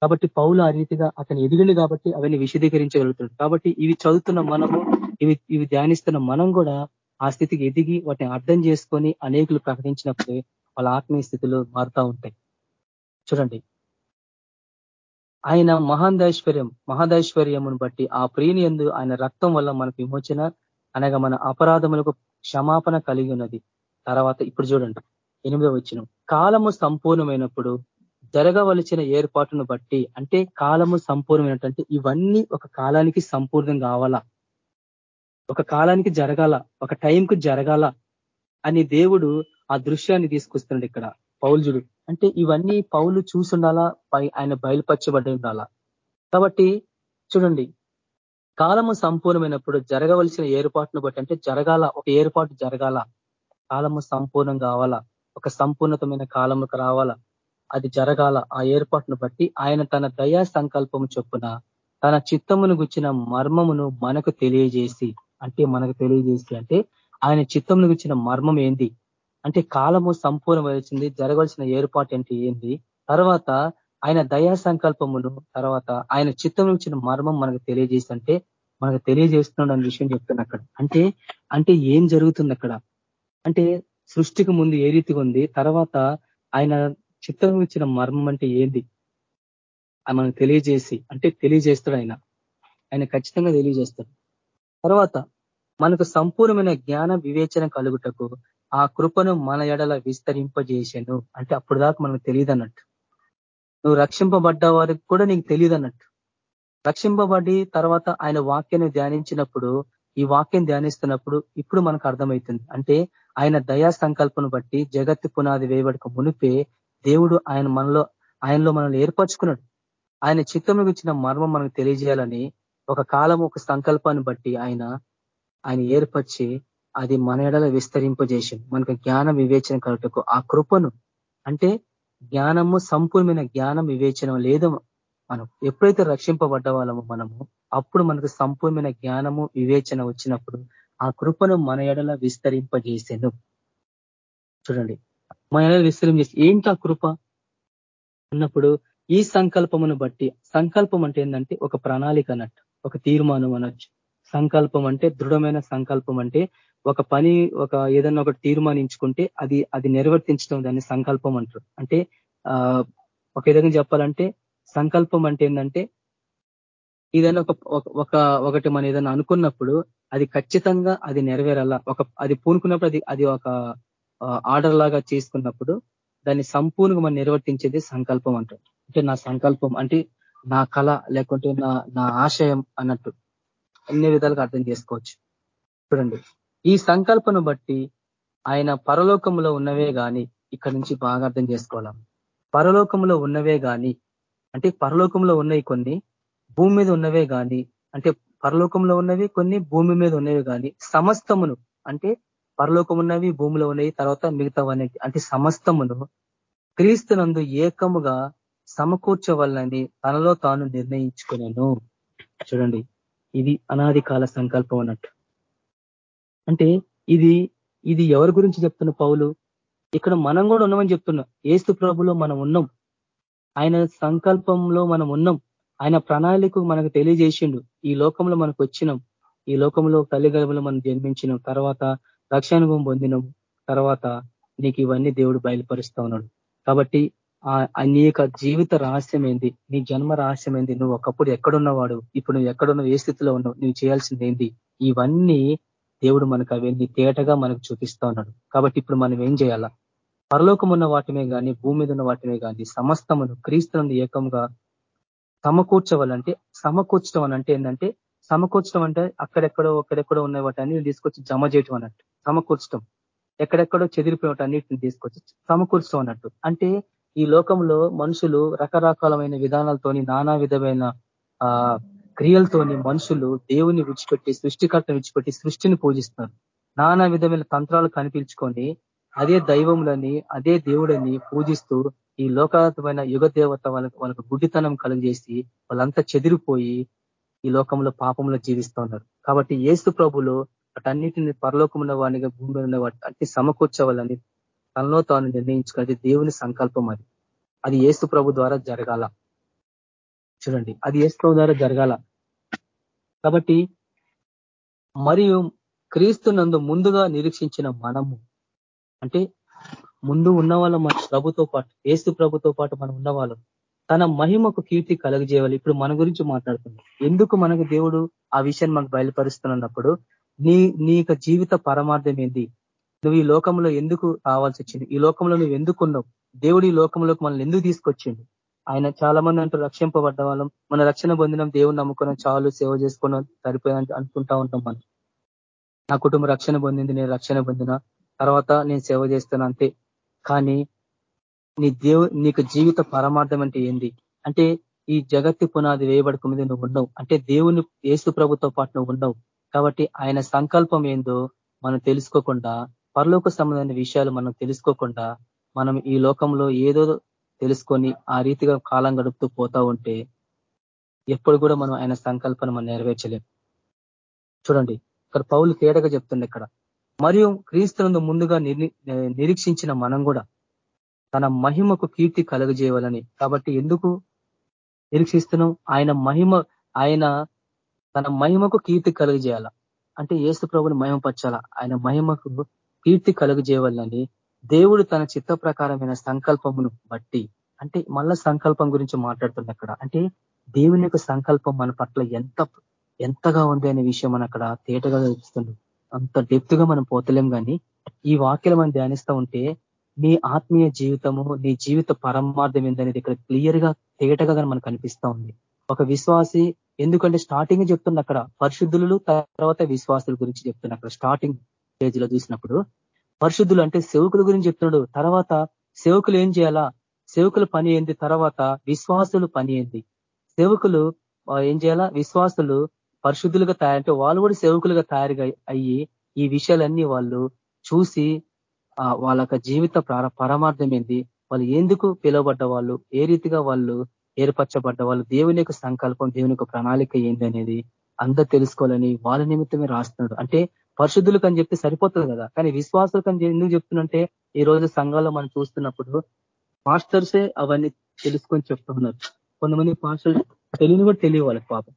కాబట్టి పౌలు ఆ రీతిగా అతను ఎదిగింది కాబట్టి అవన్నీ విశదీకరించగలుగుతాడు. కాబట్టి ఇవి చదువుతున్న మనము ఇవి ఇవి ధ్యానిస్తున్న మనం కూడా ఆ స్థితికి ఎదిగి వాటిని అర్థం చేసుకొని అనేకులు ప్రకటించినప్పుడే వాళ్ళ ఆత్మీయ స్థితిలో మారుతూ ఉంటాయి. చూడండి. ఆయన మహాందైశ్వర్యం మహాదైశ్వర్యమును బట్టి ఆ ప్రియుని ఎందు ఆయన రక్తం వల్ల మనకు విమోచన అనగా మన అపరాధములకు క్షమాపణ కలిగి ఉన్నది. తర్వాత ఇప్పుడు చూడండి. ఎనిమిదో వచ్చిన కాలము సంపూర్ణమైనప్పుడు జరగవలసిన ఏర్పాటును బట్టి అంటే కాలము సంపూర్ణమైనట్టు ఇవన్నీ ఒక కాలానికి సంపూర్ణం కావాలా? ఒక కాలానికి జరగాల? ఒక టైంకు జరగాల? అని దేవుడు ఆ దృశ్యాన్ని తీసుకొస్తున్నాడు ఇక్కడ. పౌలుజుడు అంటే ఇవన్నీ పౌలు చూసుండాలా? ఆయన బయలుపరచబడి ఉండాలా? కాబట్టి చూడండి. కాలము సంపూర్ణమైనప్పుడు జరగవలసిన ఏర్పాటును బట్టి అంటే జరగాల? ఒక ఏర్పాటు జరగాల? కాలము సంపూర్ణం కావాలా? ఒక సంపూర్ణతమైన కాలముకు రావాలా? అది జరగాల? ఆ ఏర్పాటును బట్టి ఆయన తన దయా సంకల్పము చొప్పున తన చిత్తమును గుచ్చిన మర్మమును మనకు తెలియజేసి అంటే మనకు తెలియజేసి అంటే ఆయన చిత్తమును గుచ్చిన మర్మం ఏంది? అంటే కాలము సంపూర్ణమైంది జరగవలసిన ఏర్పాటు అంటే ఏంది? తర్వాత ఆయన దయా సంకల్పమును తర్వాత ఆయన చిత్తం ఇచ్చిన మర్మం మనకు తెలియజేసి అంటే మనకు తెలియజేస్తున్నాడు అనే విషయం చెప్తున్నా అక్కడ. అంటే అంటే ఏం జరుగుతుంది అక్కడ? అంటే సృష్టికి ముందు ఏ రీతిగా ఉంది తర్వాత ఆయన చిత్తం ఇచ్చిన మర్మం అంటే ఏంది? మనకు తెలియజేసి అంటే తెలియజేస్తాడు ఆయన. ఆయన ఖచ్చితంగా తెలియజేస్తాడు. తర్వాత మనకు సంపూర్ణమైన జ్ఞాన వివేచన కలుగుటకు ఆ కృపను మన ఎడల విస్తరింపజేసాను. అంటే అప్పుడు దాకా మనకు తెలియదు అన్నట్టు నువ్వు రక్షింపబడ్డ వారికి కూడా నీకు తెలియదు అన్నట్టు రక్షింపబడి తర్వాత ఆయన వాక్యాన్ని ధ్యానించినప్పుడు ఈ వాక్యం ధ్యానిస్తున్నప్పుడు ఇప్పుడు మనకు అర్థమవుతుంది. అంటే ఆయన దయా సంకల్పను బట్టి జగత్తు పునాది వేయబడక మునిపే దేవుడు ఆయన మనలో ఆయనలో మనల్ని ఏర్పరచుకున్నాడు. ఆయన చిత్తంలో ఇచ్చిన మర్మం మనకు తెలియజేయాలని ఒక కాలం ఒక సంకల్పాన్ని బట్టి ఆయన ఆయన ఏర్పరిచి అది మన ఎడల విస్తరింపజేసి మనకు జ్ఞాన వివేచన కలుగుటకు ఆ కృపను అంటే జ్ఞానము సంపూర్ణమైన జ్ఞానం వివేచనం లేదు మనం. ఎప్పుడైతే రక్షింపబడ్డ వాళ్ళమో మనము అప్పుడు మనకు సంపూర్ణమైన జ్ఞానము వివేచన వచ్చినప్పుడు ఆ కృపను మన ఎడల విస్తరింపజేసాను. చూడండి. మన ఎడల విస్తరింపజేసి ఏంటి ఆ కృప? అన్నప్పుడు ఈ సంకల్పమును బట్టి సంకల్పం అంటే ఏంటంటే ఒక ప్రణాళిక అన్నట్టు ఒక తీర్మానం అనొచ్చు. సంకల్పం అంటే దృఢమైన సంకల్పం అంటే ఒక పని ఒక ఏదన్నా ఒకటి తీర్మానించుకుంటే అది అది నిర్వర్తించడం దాన్ని సంకల్పం అంటారు. అంటే ఒక విధంగా చెప్పాలంటే సంకల్పం అంటే ఏంటంటే ఏదైనా ఒక ఒక ఒకటి మనం ఏదైనా అనుకున్నప్పుడు అది ఖచ్చితంగా అది నెరవేరాల? ఒక అది పూనుకున్నప్పుడు అది అది ఒక ఆర్డర్ లాగా చేసుకున్నప్పుడు దాన్ని సంపూర్ణంగా మనం నిర్వర్తించేది సంకల్పం అంటారు. అంటే నా సంకల్పం అంటే నా కళ లేకుంటే నా నా ఆశయం అన్నట్టు అన్ని విధాలుగా అర్థం చేసుకోవచ్చు. చూడండి. ఈ సంకల్పను బట్టి ఆయన పరలోకంలో ఉన్నవే కానీ ఇక్కడ నుంచి బాగా అర్థం చేసుకోవాలి? పరలోకంలో ఉన్నవే కానీ అంటే పరలోకంలో ఉన్నవి కొన్ని భూమి మీద ఉన్నవే కానీ అంటే పరలోకంలో ఉన్నవి కొన్ని భూమి మీద ఉన్నవి కానీ సమస్తమును అంటే పరలోకం ఉన్నవి భూమిలో ఉన్నవి తర్వాత మిగతావన్నీ అంటే సమస్తమును క్రీస్తునందు ఏకముగా సమకూర్చవల్లని తనలో తాను నిర్ణయించుకున్నాను చూడండి ఇది అనాది కాల సంకల్పం అన్నట్టు. అంటే ఇది ఇది ఎవరి గురించి చెప్తున్న పౌలు? ఇక్కడ మనం కూడా ఉన్నామని చెప్తున్నాం. ఏస్తు ప్రభులో మనం ఉన్నాం. ఆయన సంకల్పంలో మనం ఉన్నాం. ఆయన ప్రణాళిక మనకు తెలియజేసిండు. ఈ లోకంలో మనకు వచ్చినాం. ఈ లోకంలో తల్లిగర్భంలో మనం జన్మించినాం. తర్వాత రక్షానుభవం పొందినాం. తర్వాత నీకు ఇవన్నీ దేవుడు బయలుపరుస్తా ఉన్నాడు. కాబట్టి నీ యొక్క జీవిత రహస్యం ఏంది? నీ జన్మ రహస్యం ఏంది? నువ్వు ఒకప్పుడు ఎక్కడున్నవాడు? ఇప్పుడు నువ్వు ఎక్కడున్నావు? ఏ స్థితిలో ఉన్నావు? నువ్వు చేయాల్సింది ఏంది? ఇవన్నీ దేవుడు మనకు అవన్నీ తేటగా మనకు చూపిస్తా ఉన్నాడు. కాబట్టి ఇప్పుడు మనం ఏం చేయాలా? పరలోకం ఉన్న వాటిమే కానీ భూమి మీద ఉన్న వాటిమే కానీ సమస్తమును క్రీస్తునందు ఏకంగా సమకూర్చవాలంటే సమకూర్చడం అని అంటే ఏంటంటే సమకూర్చడం అంటే అక్కడెక్కడో ఒక్కడెక్కడో ఉన్న వాటిని తీసుకొచ్చి జమ చేయటం అన్నట్టు సమకూర్చడం ఎక్కడెక్కడో చెదిరిపోయిన అన్నిటిని తీసుకొచ్చి సమకూర్చడం అన్నట్టు అంటే ఈ లోకంలో మనుషులు రకరకాలమైన విధానాలతోని నానా విధమైన ఆ క్రియలతోని మనుషులు దేవుని విడిచిపెట్టి సృష్టికర్తను విడిచిపెట్టి సృష్టిని పూజిస్తారు నానా విధమైన తంత్రాలు కనిపించుకొని అదే దైవములని అదే దేవుడని పూజిస్తూ ఈ లోకాతమైన యుగ దేవత వాళ్ళకి వాళ్ళకు గుడ్డితనం కలిగజేసి వాళ్ళంతా చెదిరిపోయి ఈ లోకంలో పాపంలో జీవిస్తూ ఉన్నారు కాబట్టి ఏసు ప్రభులు వాటన్నిటిని పరలోకమున్న వాడిగా భూమి ఉన్న వాటి అన్ని సమకూర్చవాలని తనలో తాను నిర్ణయించుకునేది దేవుని సంకల్పం అది. అది ఏసు ప్రభు ద్వారా జరగాల. చూడండి అది ఏసు ప్రభు ద్వారా జరగాల. కాబట్టి మరియు క్రీస్తు నందు ముందుగా నిరీక్షించిన మనము అంటే ముందు ఉన్న వాళ్ళం మన ప్రభుతో పాటు ఏసు ప్రభుతో పాటు మనం ఉన్నవాళ్ళం. తన మహిమకు కీర్తి కలగజేయాలి. ఇప్పుడు మన గురించి మాట్లాడుతున్నాం ఎందుకు మనకు దేవుడు ఆ విషయాన్ని మనకు బయలుపరుస్తున్నప్పుడు నీ నీ జీవిత పరమార్థం ఏంది? నువ్వు ఈ లోకంలో ఎందుకు రావాల్సి వచ్చింది? ఈ లోకంలో నువ్వు ఎందుకున్నావు దేవుడు ఈ లోకంలోకి మనల్ని ఎందుకు తీసుకొచ్చిండు? ఆయన చాలా మంది అంటూ రక్షింపబడ్డ వాళ్ళం. మన రక్షణ పొందినం దేవుని నమ్ముకున్నాం చాలు సేవ చేసుకున్నాం సరిపోయా అనుకుంటా ఉంటాం మనం. నా కుటుంబం రక్షణ పొందింది నేను రక్షణ పొందిన? తర్వాత నేను సేవ చేస్తాను అంతే. కానీ నీ దేవు నీకు జీవిత పరమార్థం అంటే ఏంది? అంటే ఈ జగత్తు పునాది వేయబడక మీద నువ్వు ఉండవు అంటే దేవుని ఏసు ప్రభుతో పాటు నువ్వు ఉండవు కాబట్టి ఆయన సంకల్పం ఏందో మనం తెలుసుకోకుండా పరలోక సంబంధమైన విషయాలు మనం తెలుసుకోకుండా మనం ఈ లోకంలో ఏదో తెలుసుకొని ఆ రీతిగా కాలం గడుపుతూ పోతా ఉంటే ఎప్పుడు కూడా మనం ఆయన సంకల్పాన్ని మనం నెరవేర్చలేం. చూడండి ఇక్కడ పౌలు తేడగా చెప్తుంది ఇక్కడ. మరియు క్రీస్తునందు ముందుగా నిరీక్షించిన మనం కూడా తన మహిమకు కీర్తి కలుగజేయాలని కాబట్టి ఎందుకు నిరీక్షిస్తున్నాం? ఆయన మహిమ ఆయన తన మహిమకు కీర్తి కలుగజేయాల? అంటే ఏసు ప్రభుని మహిమపరచాల? ఆయన మహిమకు కీర్తి కలుగజేయాలని దేవుడు తన చిత్త ప్రకారమైన సంకల్పమును బట్టి అంటే మళ్ళా సంకల్పం గురించి మాట్లాడుతుంది అక్కడ అంటే దేవుని యొక్క సంకల్పం మన పట్ల ఎంత ఎంతగా ఉంది అనే విషయం మన అక్కడ తేటగా చూపిస్తుంది అంత డెప్త్గా మనం పోతలేం కానీ ఈ వాక్యలు మనం ధ్యానిస్తూ ఉంటే నీ ఆత్మీయ జీవితము నీ జీవిత పరమార్థం ఏందనేది ఇక్కడ క్లియర్గా తేటగా మనకు కనిపిస్తూ ఉంది. ఒక విశ్వాసి ఎందుకంటే స్టార్టింగ్ చెప్తున్న అక్కడ పరిశుద్ధులు తర్వాత విశ్వాసుల గురించి చెప్తున్నా అక్కడ స్టార్టింగ్ పేజ్లో చూసినప్పుడు పరిశుద్ధులు అంటే సేవకుల గురించి చెప్తున్నాడు. తర్వాత సేవకులు ఏం చేయాలా? సేవకుల పని ఏంది? తర్వాత విశ్వాసులు పని ఏంది? సేవకులు ఏం చేయాలా? విశ్వాసులు పరిశుద్ధులుగా తయారంటే వాళ్ళు కూడా సేవకులుగా తయారుగా అయ్యి ఈ విషయాలన్నీ వాళ్ళు చూసి వాళ్ళ జీవిత పరమార్థం ఏంది? వాళ్ళు ఎందుకు పిలువబడ్డ వాళ్ళు ఏ రీతిగా వాళ్ళు ఏర్పరచబడ్డ వాళ్ళు దేవుని యొక్క సంకల్పం దేవుని యొక్క ప్రణాళిక ఏంది అనేది అందరూ తెలుసుకోవాలని వాళ్ళ నిమిత్తమే రాస్తున్నాడు. అంటే పరిశుద్ధులకు అని చెప్తే సరిపోతుంది కదా? కానీ విశ్వాసులకు అని ఎందుకు చెప్తున్నంటే ఈ రోజు సంఘాల్లో మనం చూస్తున్నప్పుడు మాస్టర్సే అవన్నీ తెలుసుకొని చెప్తున్నారు కొంతమంది మాస్టర్స్ తెలియని కూడా తెలియ వాళ్ళకి పాపం.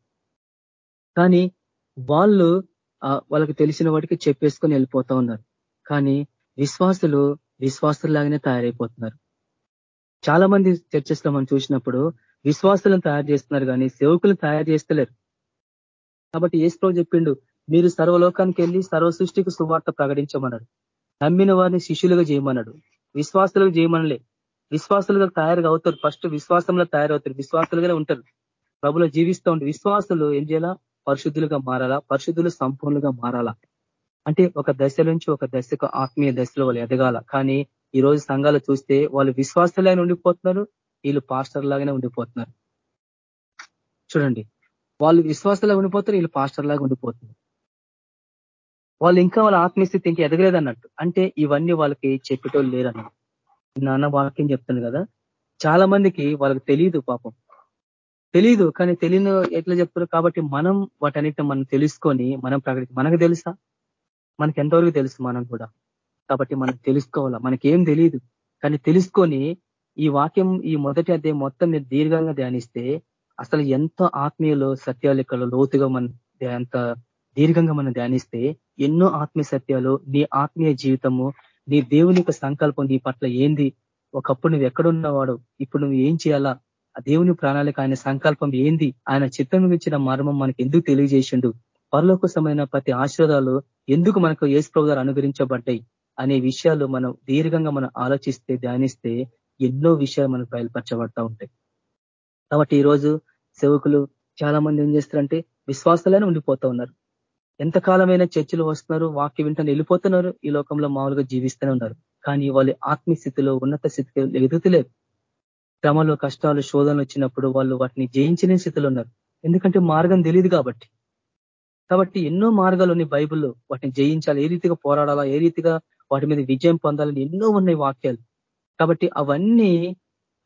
కానీ వాళ్ళు వాళ్ళకి తెలిసిన వాటికి చెప్పేసుకొని వెళ్ళిపోతా ఉన్నారు. కానీ విశ్వాసులు విశ్వాసులాగానే తయారైపోతున్నారు. చాలా మంది చర్చెస్లో మనం చూసినప్పుడు విశ్వాసులను తయారు చేస్తున్నారు కానీ సేవకులను తయారు చేస్తలేరు. కాబట్టి ఏసులో చెప్పిండు మీరు సర్వలోకానికి వెళ్ళి సర్వ సృష్టికి సువార్త ప్రకటించమన్నాడు. నమ్మిన వారిని శిష్యులుగా చేయమన్నాడు. విశ్వాసులుగా చేయమనలే. విశ్వాసులుగా తయారుగా అవుతారు. ఫస్ట్ విశ్వాసంలో తయారవుతారు. విశ్వాసులుగానే ఉంటారు. ప్రభులో జీవిస్తూ ఉంటే విశ్వాసులు ఏం చేయాలా? పరిశుద్ధులుగా మారాలా? పరిశుద్ధులు సంపూర్ణంగా మారాలా? అంటే ఒక దశ నుంచి ఒక దశకు ఆత్మీయ దశలో వాళ్ళు ఎదగాల? కానీ ఈ రోజు సంఘాలు చూస్తే వాళ్ళు విశ్వాసలాగానే ఉండిపోతున్నారు వీళ్ళు పాస్టర్ లాగానే ఉండిపోతున్నారు. చూడండి. వాళ్ళు విశ్వాసంలో ఉండిపోతారు వీళ్ళు పాస్టర్ లాగా ఉండిపోతున్నారు. వాళ్ళు ఇంకా వాళ్ళ ఆత్మీయస్థితి ఇంకా ఎదగలేదు అన్నట్టు అంటే ఇవన్నీ వాళ్ళకి చెప్పేటోళ్ళు లేరు అన్నట్టు నాన్న వాక్యం చెప్తాను కదా చాలా మందికి వాళ్ళకి తెలియదు పాపం. తెలీదు కానీ తెలియని ఎట్లా చెప్తారు కాబట్టి మనం వాటన్నిటిని మనం తెలుసుకొని మనం ప్రకటి మనకు తెలుసా? మనకి ఎంతవరకు తెలుసు మనం కూడా? కాబట్టి మనం తెలుసుకోవాలా? మనకేం తెలియదు కానీ తెలుసుకొని ఈ వాక్యం ఈ మొదటి అధ్యాయం మొత్తం మీరు దీర్ఘంగా ధ్యానిస్తే అసలు ఎంత ఆత్మీయలో సత్యాలు ఇక్కడ లోతుగా మన ఎంత దీర్ఘంగా మనం ధ్యానిస్తే ఎన్నో ఆత్మీయ సత్యాలు నీ ఆత్మీయ జీవితము నీ దేవుని యొక్క సంకల్పం నీ పట్ల ఏంది? ఒకప్పుడు నువ్వు ఎక్కడున్నవాడు ఇప్పుడు నువ్వు ఏం చేయాలా? దేవుని ప్రణాళిక ఆయన సంకల్పం ఏంది? ఆయన చిత్తం ఇచ్చిన మర్మం మనకి ఎందుకు తెలియజేసిండు? పరలోకసమైన ప్రతి ఆశీర్వాదాలు ఎందుకు మనకు ఏసు గారు అనుగ్రహించబడ్డాయి అనే విషయాలు మనం దీర్ఘంగా మనం ఆలోచిస్తే ధ్యానిస్తే ఎన్నో విషయాలు మనకు బయలుపరచబడతా ఉంటాయి. కాబట్టి ఈరోజు సేవకులు చాలా మంది ఏం చేస్తారంటే విశ్వాసాలనే ఉండిపోతా ఉన్నారు. ఎంతకాలమైన చర్చలు వస్తున్నారు వాక్య వింటాను వెళ్ళిపోతున్నారు ఈ లోకంలో మామూలుగా జీవిస్తూనే ఉన్నారు. కానీ వాళ్ళు ఆత్మీయస్థితిలో ఉన్నత స్థితికి ఎదుగుతలేరు. శ్రమలు కష్టాలు శోధనలు వచ్చినప్పుడు వాళ్ళు వాటిని జయించిన స్థితిలో ఉన్నారు. ఎందుకంటే మార్గం తెలియదు కాబట్టి. కాబట్టి ఎన్నో మార్గాలు ఉన్నాయి బైబుల్లో వాటిని జయించాలి ఏ రీతిగా పోరాడాలా ఏ రీతిగా వాటి మీద విజయం పొందాలని ఎన్నో ఉన్నాయి వాక్యాలు. కాబట్టి అవన్నీ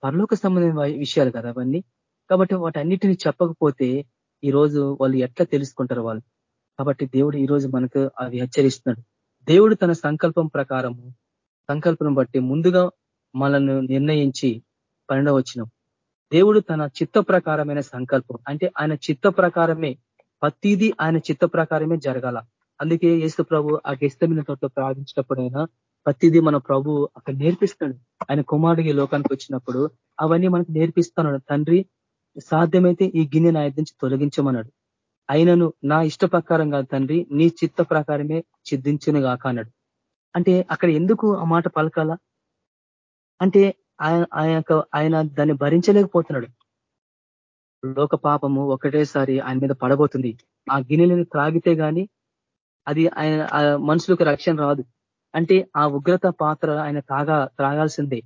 పరలోక సంబంధమైన విషయాలు కదా అవన్నీ. కాబట్టి వాటన్నిటిని చెప్పకపోతే ఈ రోజు వాళ్ళు ఎట్లా తెలుసుకుంటారు వాళ్ళు? కాబట్టి దేవుడు ఈరోజు మనకు అవి హెచ్చరిస్తున్నాడు. దేవుడు తన సంకల్పం ప్రకారము సంకల్పం బట్టి ముందుగా మనల్ని నిర్ణయించి పన్నెండవ వచ్చినం దేవుడు తన చిత్త ప్రకారమైన సంకల్పం అంటే ఆయన చిత్త ప్రకారమే ప్రతిదీ ఆయన చిత్త ప్రకారమే జరగాల. అందుకే యేసు ప్రభు ఆ గెస్తమిన తోటలో ప్రార్థించినప్పుడైనా ప్రతిదీ మన ప్రభు అక్కడ నేర్పిస్తాడు. ఆయన కుమారుడికి లోకానికి వచ్చినప్పుడు అవన్నీ మనకు నేర్పిస్తాను తండ్రి సాధ్యమైతే ఈ గిన్నె నా నుంచి తొలగించమన్నాడు. అయినను నా ఇష్ట ప్రకారం కాదు తండ్రి నీ చిత్త ప్రకారమే చిద్దించును కాక అన్నాడు. అంటే అక్కడ ఎందుకు ఆ మాట పలకాల? అంటే ఆయన ఆయన దాన్ని భరించలేకపోతున్నాడు. లోక పాపము ఒకటేసారి ఆయన మీద పడబోతుంది. ఆ గిన్నెలను త్రాగితే గాని అది ఆయన మనుషులకు రక్షణ రాదు. అంటే ఆ ఉగ్రత పాత్ర ఆయన తాగా త్రాగాల్సిందే.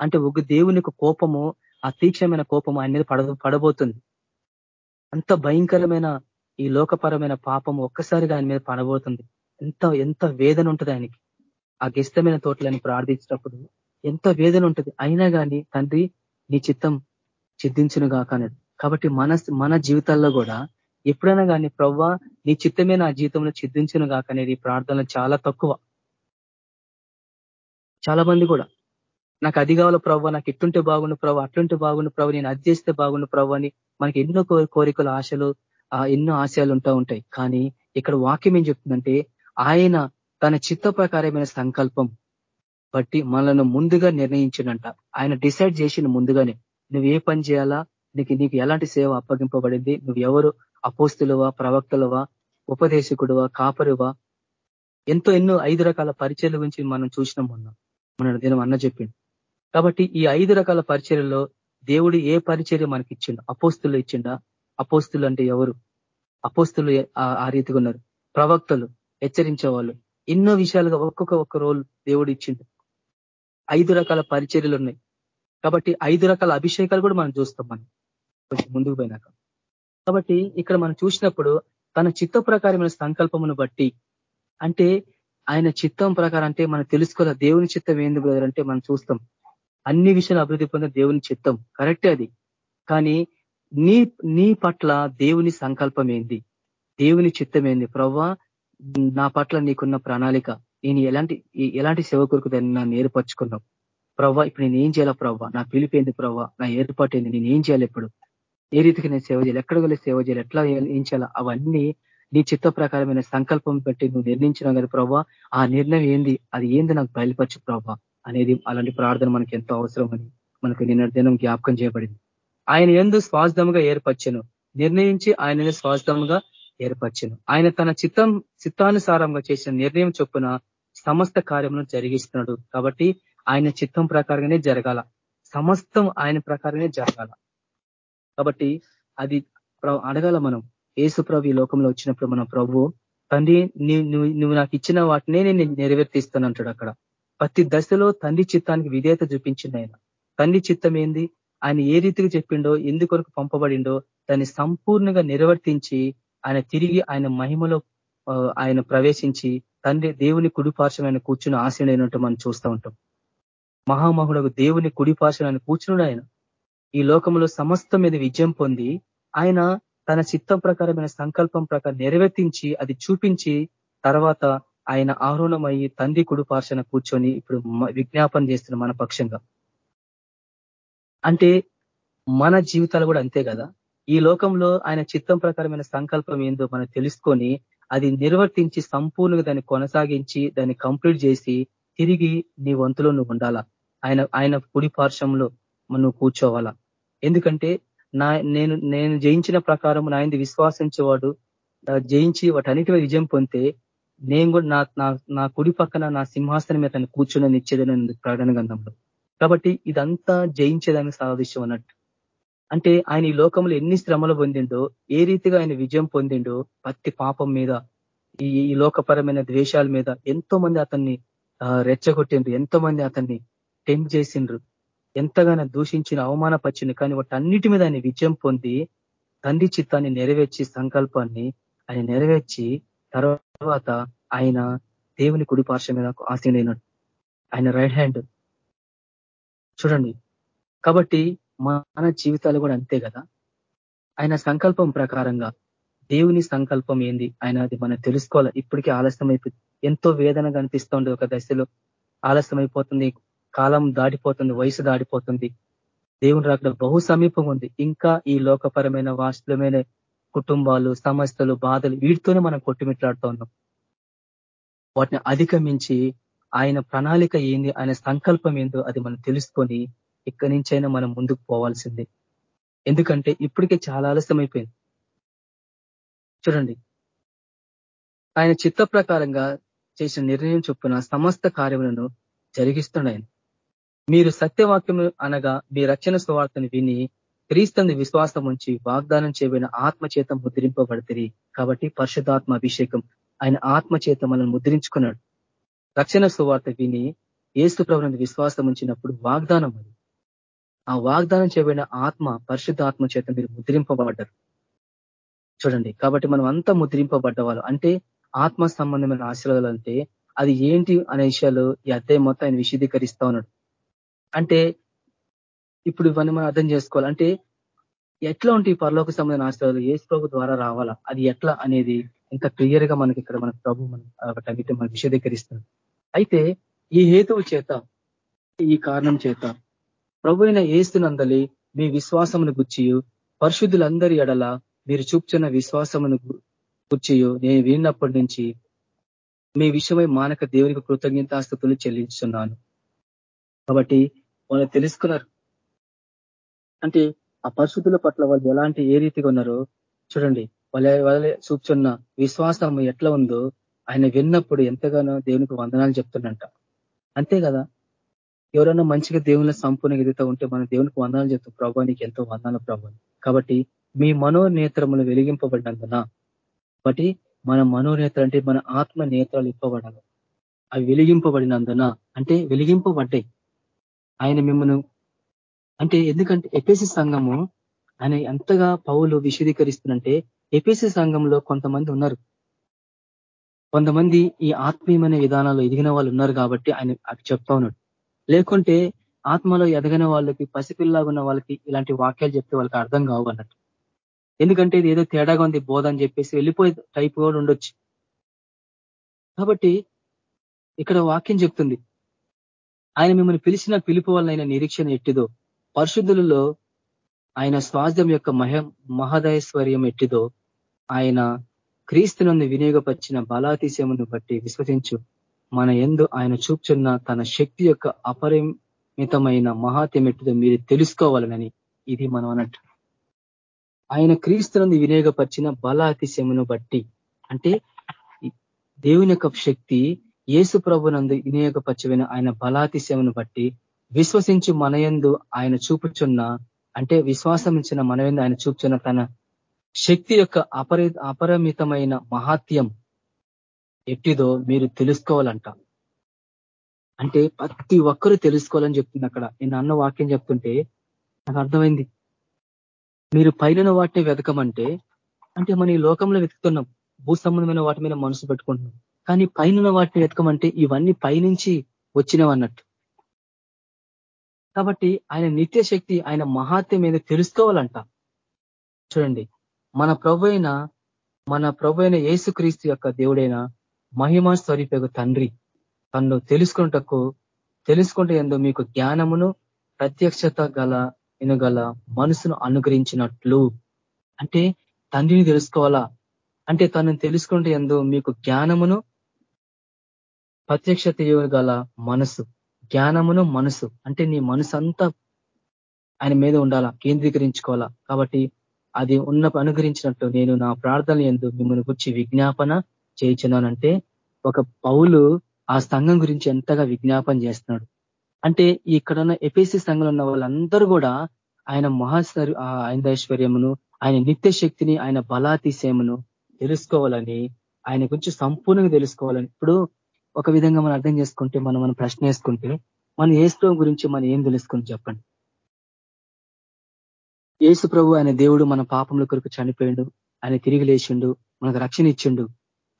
అంటే ఒక దేవుని కోపము ఆ తీక్షమైన కోపము ఆయన మీద పడ పడబోతుంది. అంత భయంకరమైన ఈ లోకపరమైన పాపం ఒక్కసారిగా ఆయన మీద పడబోతుంది. ఎంత ఎంత వేదన ఉంటుంది ఆయనకి. ఆ గిష్టమైన తోటలని ప్రార్థించినప్పుడు ఎంత వేదన ఉంటుంది. అయినా కానీ తండ్రి నీ చిత్తం చిద్దించును కాకన్నాడు కాబట్టి మన మన జీవితాల్లో కూడా ఎప్పుడైనా కానీ ప్రవ్వా నీ చిత్తమే నా జీవితంలో చిద్దించును కాకనేది ప్రార్థనలు చాలా తక్కువ. చాలా మంది కూడా నాకు అది కావాల ప్రభావ నాకు ఇట్టుంటే బాగుండు ప్రభావ అట్లుంటే బాగుండు ప్రభు నేను అది చేస్తే బాగుండు ప్రభావ అని మనకి ఎన్నో కోరికలు ఆశలు ఎన్నో ఆశయాలు ఉంటా ఉంటాయి. కానీ ఇక్కడ వాక్యం ఏం చెప్తుందంటే ఆయన తన చిత్త ప్రకారమైన సంకల్పం బట్టి మనల్ని ముందుగా నిర్ణయించినంట ఆయన డిసైడ్ చేసిన ముందుగానే నువ్వు ఏ పని చేయాలా? నీకు నీకు ఎలాంటి సేవ అప్పగింపబడింది? నువ్వు ఎవరు? అపోస్తులవా? ప్రవక్తలవా? ఉపదేశకుడువా? కాపరువా? ఎంతో ఎన్నో ఐదు రకాల పరిచయల గురించి మనం చూసినాం మొన్న. మన దినం అన్న చెప్పిండు. కాబట్టి ఈ ఐదు రకాల పరిచర్యలో దేవుడు ఏ పరిచర్య మనకి ఇచ్చిండు అపోస్తులు ఇచ్చిండా? అపోస్తులు అంటే ఎవరు? అపోస్తులు ఆ రీతిగా ఉన్నారు. ప్రవక్తలు హెచ్చరించే వాళ్ళు ఎన్నో విషయాలుగా ఒక్కొక్క ఒక్క రోల్ దేవుడు ఇచ్చిండు. ఐదు రకాల పరిచర్యలు ఉన్నాయి. కాబట్టి ఐదు రకాల అభిషేకాలు కూడా మనం చూస్తాం మనం. కొంచెం ముందుకు పోయినాక. కాబట్టి ఇక్కడ మనం చూసినప్పుడు తన చిత్త ప్రకారమైన సంకల్పమును బట్టి అంటే ఆయన చిత్తం ప్రకారం అంటే మనం తెలుసుకోవాలి దేవుని చిత్తం ఏంది బ్రదర్ అంటే మనం చూస్తాం. అన్ని విషయాలు అభివృద్ధి పొందిన దేవుని చిత్తం. కరెక్టే అది. కానీ నీ నీ పట్ల దేవుని సంకల్పం ఏంది? దేవుని చిత్తం ఏంది? ప్రవ్వా నా పట్ల నీకున్న ప్రణాళిక. నేను ఎలాంటి ఎలాంటి సేవకులకు దాన్ని నన్ను ఏర్పరచుకున్నావు. ప్రవ్వా ఇప్పుడు నేను ఏం చేయాలా ప్రవ్వా? నా పిలిపేంది ప్రవ్వా? నా ఏర్పాటు ఏంది? నేను ఏం చేయాలి ఇప్పుడు? ఏ రీతికి నేను సేవ చేయాలి? ఎక్కడ వెళ్ళి సేవ చేయాలి? ఎట్లా ఏం చేయాలా? అవన్నీ నీ చిత్త ప్రకారమైన సంకల్పం పెట్టి నువ్వు నిర్ణయించినావు కదా ప్రవ్వా ఆ నిర్ణయం ఏంది? అది ఏంది నాకు బయలుపరచు ప్రవ్వా? అనేది అలాంటి ప్రార్థన మనకి ఎంతో అవసరమని మనకు నిన్న దినం జ్ఞాపకం చేయబడింది. ఆయన ఎందు స్వాస్థముగా ఏర్పరచను. నిర్ణయించి ఆయన స్వాస్థముగా ఏర్పరచను. ఆయన తన చిత్తం చిత్తానుసారంగా చేసిన నిర్ణయం చొప్పున సమస్త కార్యములను జరిగిస్తున్నాడు. కాబట్టి ఆయన చిత్తం ప్రకారంగానే జరగాల. సమస్తం ఆయన ప్రకారంగానే జరగాల. కాబట్టి అది అడగాల మనం. ఏసు ప్రభు ఈ లోకంలో వచ్చినప్పుడు మనం ప్రభు తండ్రి నువ్వు నాకు ఇచ్చిన వాటినే నేను నెరవేర్తిస్తాను అంటాడు అక్కడ. ప్రతి దశలో తండ్రి చిత్తానికి విధేయత చూపించింది ఆయన. తండ్రి చిత్తం ఏంది? ఆయన ఏ రీతిగా చెప్పిండో ఎందుకొరకు పంపబడిండో దాన్ని సంపూర్ణంగా నిర్వర్తించి ఆయన తిరిగి ఆయన మహిమలో ఆయన ప్రవేశించి తండ్రి దేవుని కుడిపార్శ్వం ఆయన కూర్చుని ఆశీనైనట్టు మనం చూస్తూ ఉంటాం. మహామహుడకు దేవుని కుడిపార్శ్వం ఆయన కూర్చున్నాడు ఆయన. ఈ లోకంలో సమస్తం మీద విజయం పొంది ఆయన తన చిత్తం ప్రకారమైన సంకల్పం ప్రకారం నెరవేర్తించి అది చూపించి తర్వాత ఆయన ఆరోహణమయ్యి తండ్రి కుడిపార్శన కూర్చొని ఇప్పుడు విజ్ఞాపన చేస్తున్న మన పక్షంగా. అంటే మన జీవితాలు కూడా అంతే కదా? ఈ లోకంలో ఆయన చిత్తం ప్రకారమైన సంకల్పం ఏందో మనం తెలుసుకొని అది నిర్వర్తించి సంపూర్ణంగా దాన్ని కొనసాగించి దాన్ని కంప్లీట్ చేసి తిరిగి నీ వంతులో నువ్వు ఉండాలా? ఆయన ఆయన కుడి పార్శ్వంలో నువ్వు కూర్చోవాలా? ఎందుకంటే నా నేను నేను జయించిన ప్రకారం నాయంది విశ్వాసించేవాడు జయించి వాటన్నిటి విజయం పొందితే నేను కూడా నా నా కుడి పక్కన నా సింహాసనం మీద తను కూర్చుని నిచ్చేదని ప్రకటన గంధంలో కాబట్టి ఇదంతా జయించేదానికి సాదృశ్యం అన్నట్టు. అంటే ఆయన ఈ లోకంలో ఎన్ని శ్రమలు పొందిండో ఏ రీతిగా ఆయన విజయం పొందిండో ప్రతి పాపం మీద ఈ ఈ లోకపరమైన ద్వేషాల మీద ఎంతో మంది అతన్ని రెచ్చగొట్టిండ్రు ఎంతో మంది అతన్ని టెంప్ చేసిండ్రు ఎంతగానో దూషించిన అవమానపరిచింది కానీ వాటి అన్నిటి మీద ఆయన విజయం పొంది తండ్రి చిత్తాన్ని నెరవేర్చి సంకల్పాన్ని ఆయన నెరవేర్చి తర్వాత ఆయన దేవుని కుడి పార్శ్వ మీద ఆశీనైనట్టు ఆయన రైట్ హ్యాండ్ చూడండి. కాబట్టి మన జీవితాలు కూడా అంతే కదా? ఆయన సంకల్పం ప్రకారంగా దేవుని సంకల్పం ఏంది? ఆయన అది మనం తెలుసుకోవాలి? ఇప్పటికీ ఆలస్యం అయిపోతుంది ఎంతో వేదన కనిపిస్తుంది ఒక దశలో. ఆలస్యం అయిపోతుంది కాలం దాడిపోతుంది వయసు దాడిపోతుంది దేవుని రాకడ బహు సమీపం ఉంది. ఇంకా ఈ లోకపరమైన వాస్తులమైన కుటుంబాలు సమస్యలు బాధలు వీటితోనే మనం కొట్టుమిట్లాడుతూ ఉన్నాం. వాటిని అధిగమించి ఆయన ప్రణాళిక ఏంది ఆయన సంకల్పం ఏందో అది మనం తెలుసుకొని ఇక్కడి నుంచైనా మనం ముందుకు పోవాల్సిందే. ఎందుకంటే ఇప్పటికే చాలా ఆలస్యం అయిపోయింది చూడండి. ఆయన చిత్త ప్రకారంగా చేసిన నిర్ణయం చొప్పున సమస్త కార్యములను జరిగిస్తున్నాయని మీరు సత్యవాక్యం అనగా మీ రక్షణ సువార్తను విని క్రీస్తుని విశ్వాసం ఉంచి వాగ్దానం చేయబడిన ఆత్మచేత ముద్రింపబడితే కాబట్టి పరిశుధాత్మ అభిషేకం ఆయన ఆత్మచేత మనల్ని ముద్రించుకున్నాడు. రక్షణ సువార్త విని ఏసు ప్రభుత్వ విశ్వాసం ఉంచినప్పుడు వాగ్దానం అది. ఆ వాగ్దానం చేయబడిన ఆత్మ పరిశుద్ధాత్మ చేత మీరు ముద్రింపబడ్డారు. చూడండి. కాబట్టి మనం అంతా ముద్రింపబడ్డ వాళ్ళు అంటే ఆత్మ సంబంధమైన ఆశీర్వాదాలు అంటే అది ఏంటి అనే విషయాలు ఈ అధ్యాయం మొత్తం ఆయన విశదీకరిస్తా ఉన్నాడు. అంటే ఇప్పుడు ఇవన్నీ మనం అర్థం చేసుకోవాలి. అంటే ఎట్లా ఉంటాయి పరలోక సంబంధమైన ఆశీర్వాదాలు ఏ ప్రభు ద్వారా రావాలా? అది ఎట్లా అనేది ఇంత క్లియర్గా మనకి ఇక్కడ మన ప్రభు మనకి వాటన్నిటి మనం విశదీకరిస్తుంది అయితే ఈ హేతువు చేత ఈ కారణం చేత ప్రభు అయిన ఏస్తునందలి మీ విశ్వాసమును గుచ్చి పరిశుద్ధులందరి ఎడల మీరు చూపుచున్న విశ్వాసమును గుచ్చియు నేను విన్నప్పటి నుంచి మీ విషయమై మానక దేవునికి కృతజ్ఞతాస్థుతులు చెల్లించున్నాను కాబట్టి వాళ్ళు తెలుసుకున్నారు. అంటే ఆ పరిశుద్ధుల పట్ల వాళ్ళు ఎలాంటి ఏ రీతిగా ఉన్నారో చూడండి. వాళ్ళ వాళ్ళ చూపుచున్న విశ్వాసం ఎట్లా ఉందో ఆయన విన్నప్పుడు ఎంతగానో దేవునికి వందనాలు చెప్తున్నంట అంతే కదా? ఎవరైనా మంచిగా దేవుని సంపూర్ణ ఎదుగుతూ ఉంటే మన దేవునికి వందనాలు చెప్తాం. ప్రభావ ఎంతో వందనాలు ప్రభావం కాబట్టి మీ మనోనేత్రములు వెలిగింపబడినందున బట్టి మన మనోనేత్ర అంటే మన ఆత్మ నేత్రాలు ఇప్పబడాలి అవి వెలిగింపబడినందున అంటే వెలిగింపబడ్డాయి. ఆయన మిమ్మల్ని అంటే ఎందుకంటే ఎపిసి సంఘము ఆయన ఎంతగా పౌలు విశదీకరిస్తున్నంటే ఎపిసి సంఘంలో కొంతమంది ఉన్నారు. కొంతమంది ఈ ఆత్మీయమైన విధానాలు ఎదిగిన వాళ్ళు ఉన్నారు కాబట్టి ఆయన చెప్తా ఉన్నాడు. లేకుంటే ఆత్మలో ఎదగిన వాళ్ళకి పసిపిల్లాగా ఉన్న వాళ్ళకి ఇలాంటి వాక్యాలు చెప్తే వాళ్ళకి అర్థం కావు అన్నట్టు. ఎందుకంటే ఇది ఏదో తేడాగా ఉంది బోధ అని చెప్పేసి వెళ్ళిపోయే టైప్ కూడా ఉండొచ్చు. కాబట్టి ఇక్కడ వాక్యం చెప్తుంది ఆయన మిమ్మల్ని పిలిచిన పిలుపు వల్ల నిరీక్షణ ఎట్టిదో పరిశుద్ధులలో ఆయన స్వాస్థ్యం యొక్క మహ మహదైశ్వర్యం ఎట్టిదో ఆయన క్రీస్తునందు వినియోగపరిచిన బలాతిశయమును బట్టి విశ్వసించు. మన ఎందు ఆయన చూపుచున్న తన శక్తి యొక్క అపరిమితమైన మహాత్యం ఎట్టిదో మీరు తెలుసుకోవాలనని ఇది మనం అన్నట్టు. ఆయన క్రీస్తునందు వినియోగపరిచిన బలాతిశయమును బట్టి. అంటే దేవుని యొక్క శక్తి యేసు ప్రభునందు వినియోగపరచమైన ఆయన బలాతిశయమును బట్టి విశ్వసించి మనయందు ఆయన చూపుచున్న అంటే విశ్వాసం ఇచ్చిన మనయందు ఆయన చూపుచున్న తన శక్తి యొక్క అపరి అపరిమితమైన మహాత్యం ఎట్టిదో మీరు తెలుసుకోవాలంట. అంటే ప్రతి ఒక్కరూ తెలుసుకోవాలని చెప్తుంది అక్కడ. నేను అన్న వాక్యం చెప్తుంటే నాకు అర్థమైంది. మీరు పైన వాటిని వెతకమంటే అంటే మన ఈ లోకంలో వెతుకుతున్నాం భూ సంబంధమైన వాటి మీద మనసు పెట్టుకుంటున్నాం. కానీ పైన వాటిని వెతకమంటే ఇవన్నీ పైనుంచి వచ్చినవన్నట్టు కాబట్టి ఆయన నిత్య శక్తి ఆయన మహాత్యం మీద తెలుసుకోవాలంట. చూడండి మన ప్రభు మన ప్రభు అయిన యేసుక్రీస్తు యొక్క దేవుడైన మహిమా స్వరూపకు తండ్రి. తను తెలుసుకుంటకు తెలుసుకుంటే ఎందు మీకు జ్ఞానమును ప్రత్యక్షత గల గల మనసును అనుగ్రహించినట్లు. అంటే తండ్రిని తెలుసుకోవాలా? అంటే తనను తెలుసుకుంటే ఎందు మీకు జ్ఞానమును ప్రత్యక్షత గల మనసు. జ్ఞానమును మనసు. అంటే నీ మనసు అంతా ఆయన మీద ఉండాలా? కేంద్రీకరించుకోవాలా? కాబట్టి అది ఉన్న అనుగ్రహించినట్టు నేను నా ప్రార్థన ఎందు మిమ్మల్ని గురించి విజ్ఞాపన చేయించినానంటే ఒక పౌలు ఆ సంఘం గురించి ఎంతగా విజ్ఞాపన చేస్తున్నాడు. అంటే ఇక్కడున్న ఎపిసి సంఘంలో ఉన్న వాళ్ళందరూ కూడా ఆయన మహాసరి ఆయన ఆయన నిత్య శక్తిని ఆయన బలాతిశయమును తెలుసుకోవాలని ఆయన గురించి సంపూర్ణంగా తెలుసుకోవాలని. ఇప్పుడు ఒక విధంగా మనం అర్థం చేసుకుంటే మనం మనం ప్రశ్న వేసుకుంటే మన ఏసు గురించి మనం ఏం తెలుసుకుని చెప్పండి? ఏసు ప్రభు ఆయన దేవుడు మన పాపముల కొరకు చనిపోయిండు ఆయన తిరిగి లేచిండు మనకు రక్షణ ఇచ్చిండు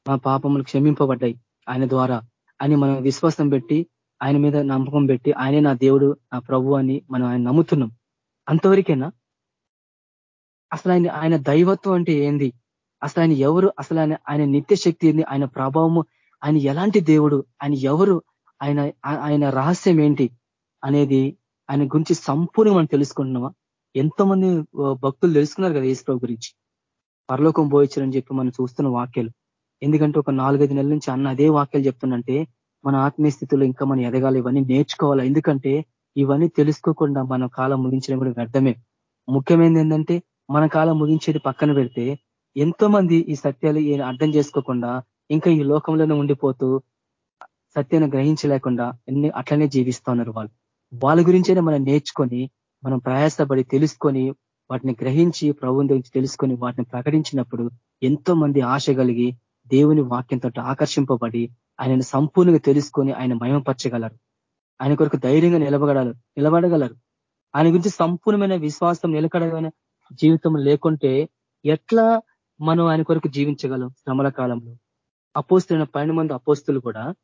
మన పాపములు క్షమింపబడ్డాయి ఆయన ద్వారా అని మనం విశ్వాసం పెట్టి ఆయన మీద నమ్మకం పెట్టి ఆయనే నా దేవుడు నా ప్రభు అని మనం ఆయన నమ్ముతున్నాం. అంతవరకేనా? అసలు ఆయన ఆయన దైవత్వం అంటే ఏంది? అసలు ఆయన ఎవరు? అసలు ఆయన ఆయన నిత్య శక్తి ఏంది? ఆయన ప్రభావము ఆయన ఎలాంటి దేవుడు? ఆయన ఎవరు? ఆయన ఆయన రహస్యం ఏంటి? అనేది ఆయన గురించి సంపూర్ణంగా మనం తెలుసుకుంటున్నామా? ఎంతో మంది భక్తులు తెలుసుకున్నారు కదా ఈశ్వరావు గురించి. పరలోకం పోయించారని చెప్పి మనం చూస్తున్న వాక్యాలు. ఎందుకంటే ఒక నాలుగైదు నెలల నుంచి అన్న అదే వాక్యాలు చెప్తుందంటే మన ఆత్మీయ స్థితిలో ఇంకా మనం ఎదగాలి ఇవన్నీ నేర్చుకోవాలి. ఎందుకంటే ఇవన్నీ తెలుసుకోకుండా మన కాలం ముగించడం కూడా వ్యర్థమే. ముఖ్యమైనది ఏంటంటే మన కాలం ముగించేది పక్కన పెడితే ఎంతో మంది ఈ సత్యాలు అర్థం చేసుకోకుండా ఇంకా ఈ లోకంలోనే ఉండిపోతూ సత్యాన్ని గ్రహించలేకుండా ఎన్ని అట్లనే జీవిస్తున్నారు వాళ్ళు. వాళ్ళ గురించైనా మనం నేర్చుకొని మనం ప్రయాసపడి తెలుసుకొని వాటిని గ్రహించి ప్రభుని గురించి తెలుసుకొని వాటిని ప్రకటించినప్పుడు ఎంతో మంది ఆశ కలిగి దేవుని వాక్యంతో ఆకర్షింపబడి ఆయనను సంపూర్ణంగా తెలుసుకొని ఆయన మయమపరచగలరు ఆయన కొరకు ధైర్యంగా నిలబడగలరు. నిలబడగలరు. ఆయన గురించి సంపూర్ణమైన విశ్వాసం నిలకడమైన జీవితం లేకుంటే ఎట్లా మనం ఆయన కొరకు జీవించగలం శ్రమల కాలంలో? అపోస్తున్న పన్నెండు మంది అపోస్తులు కూడా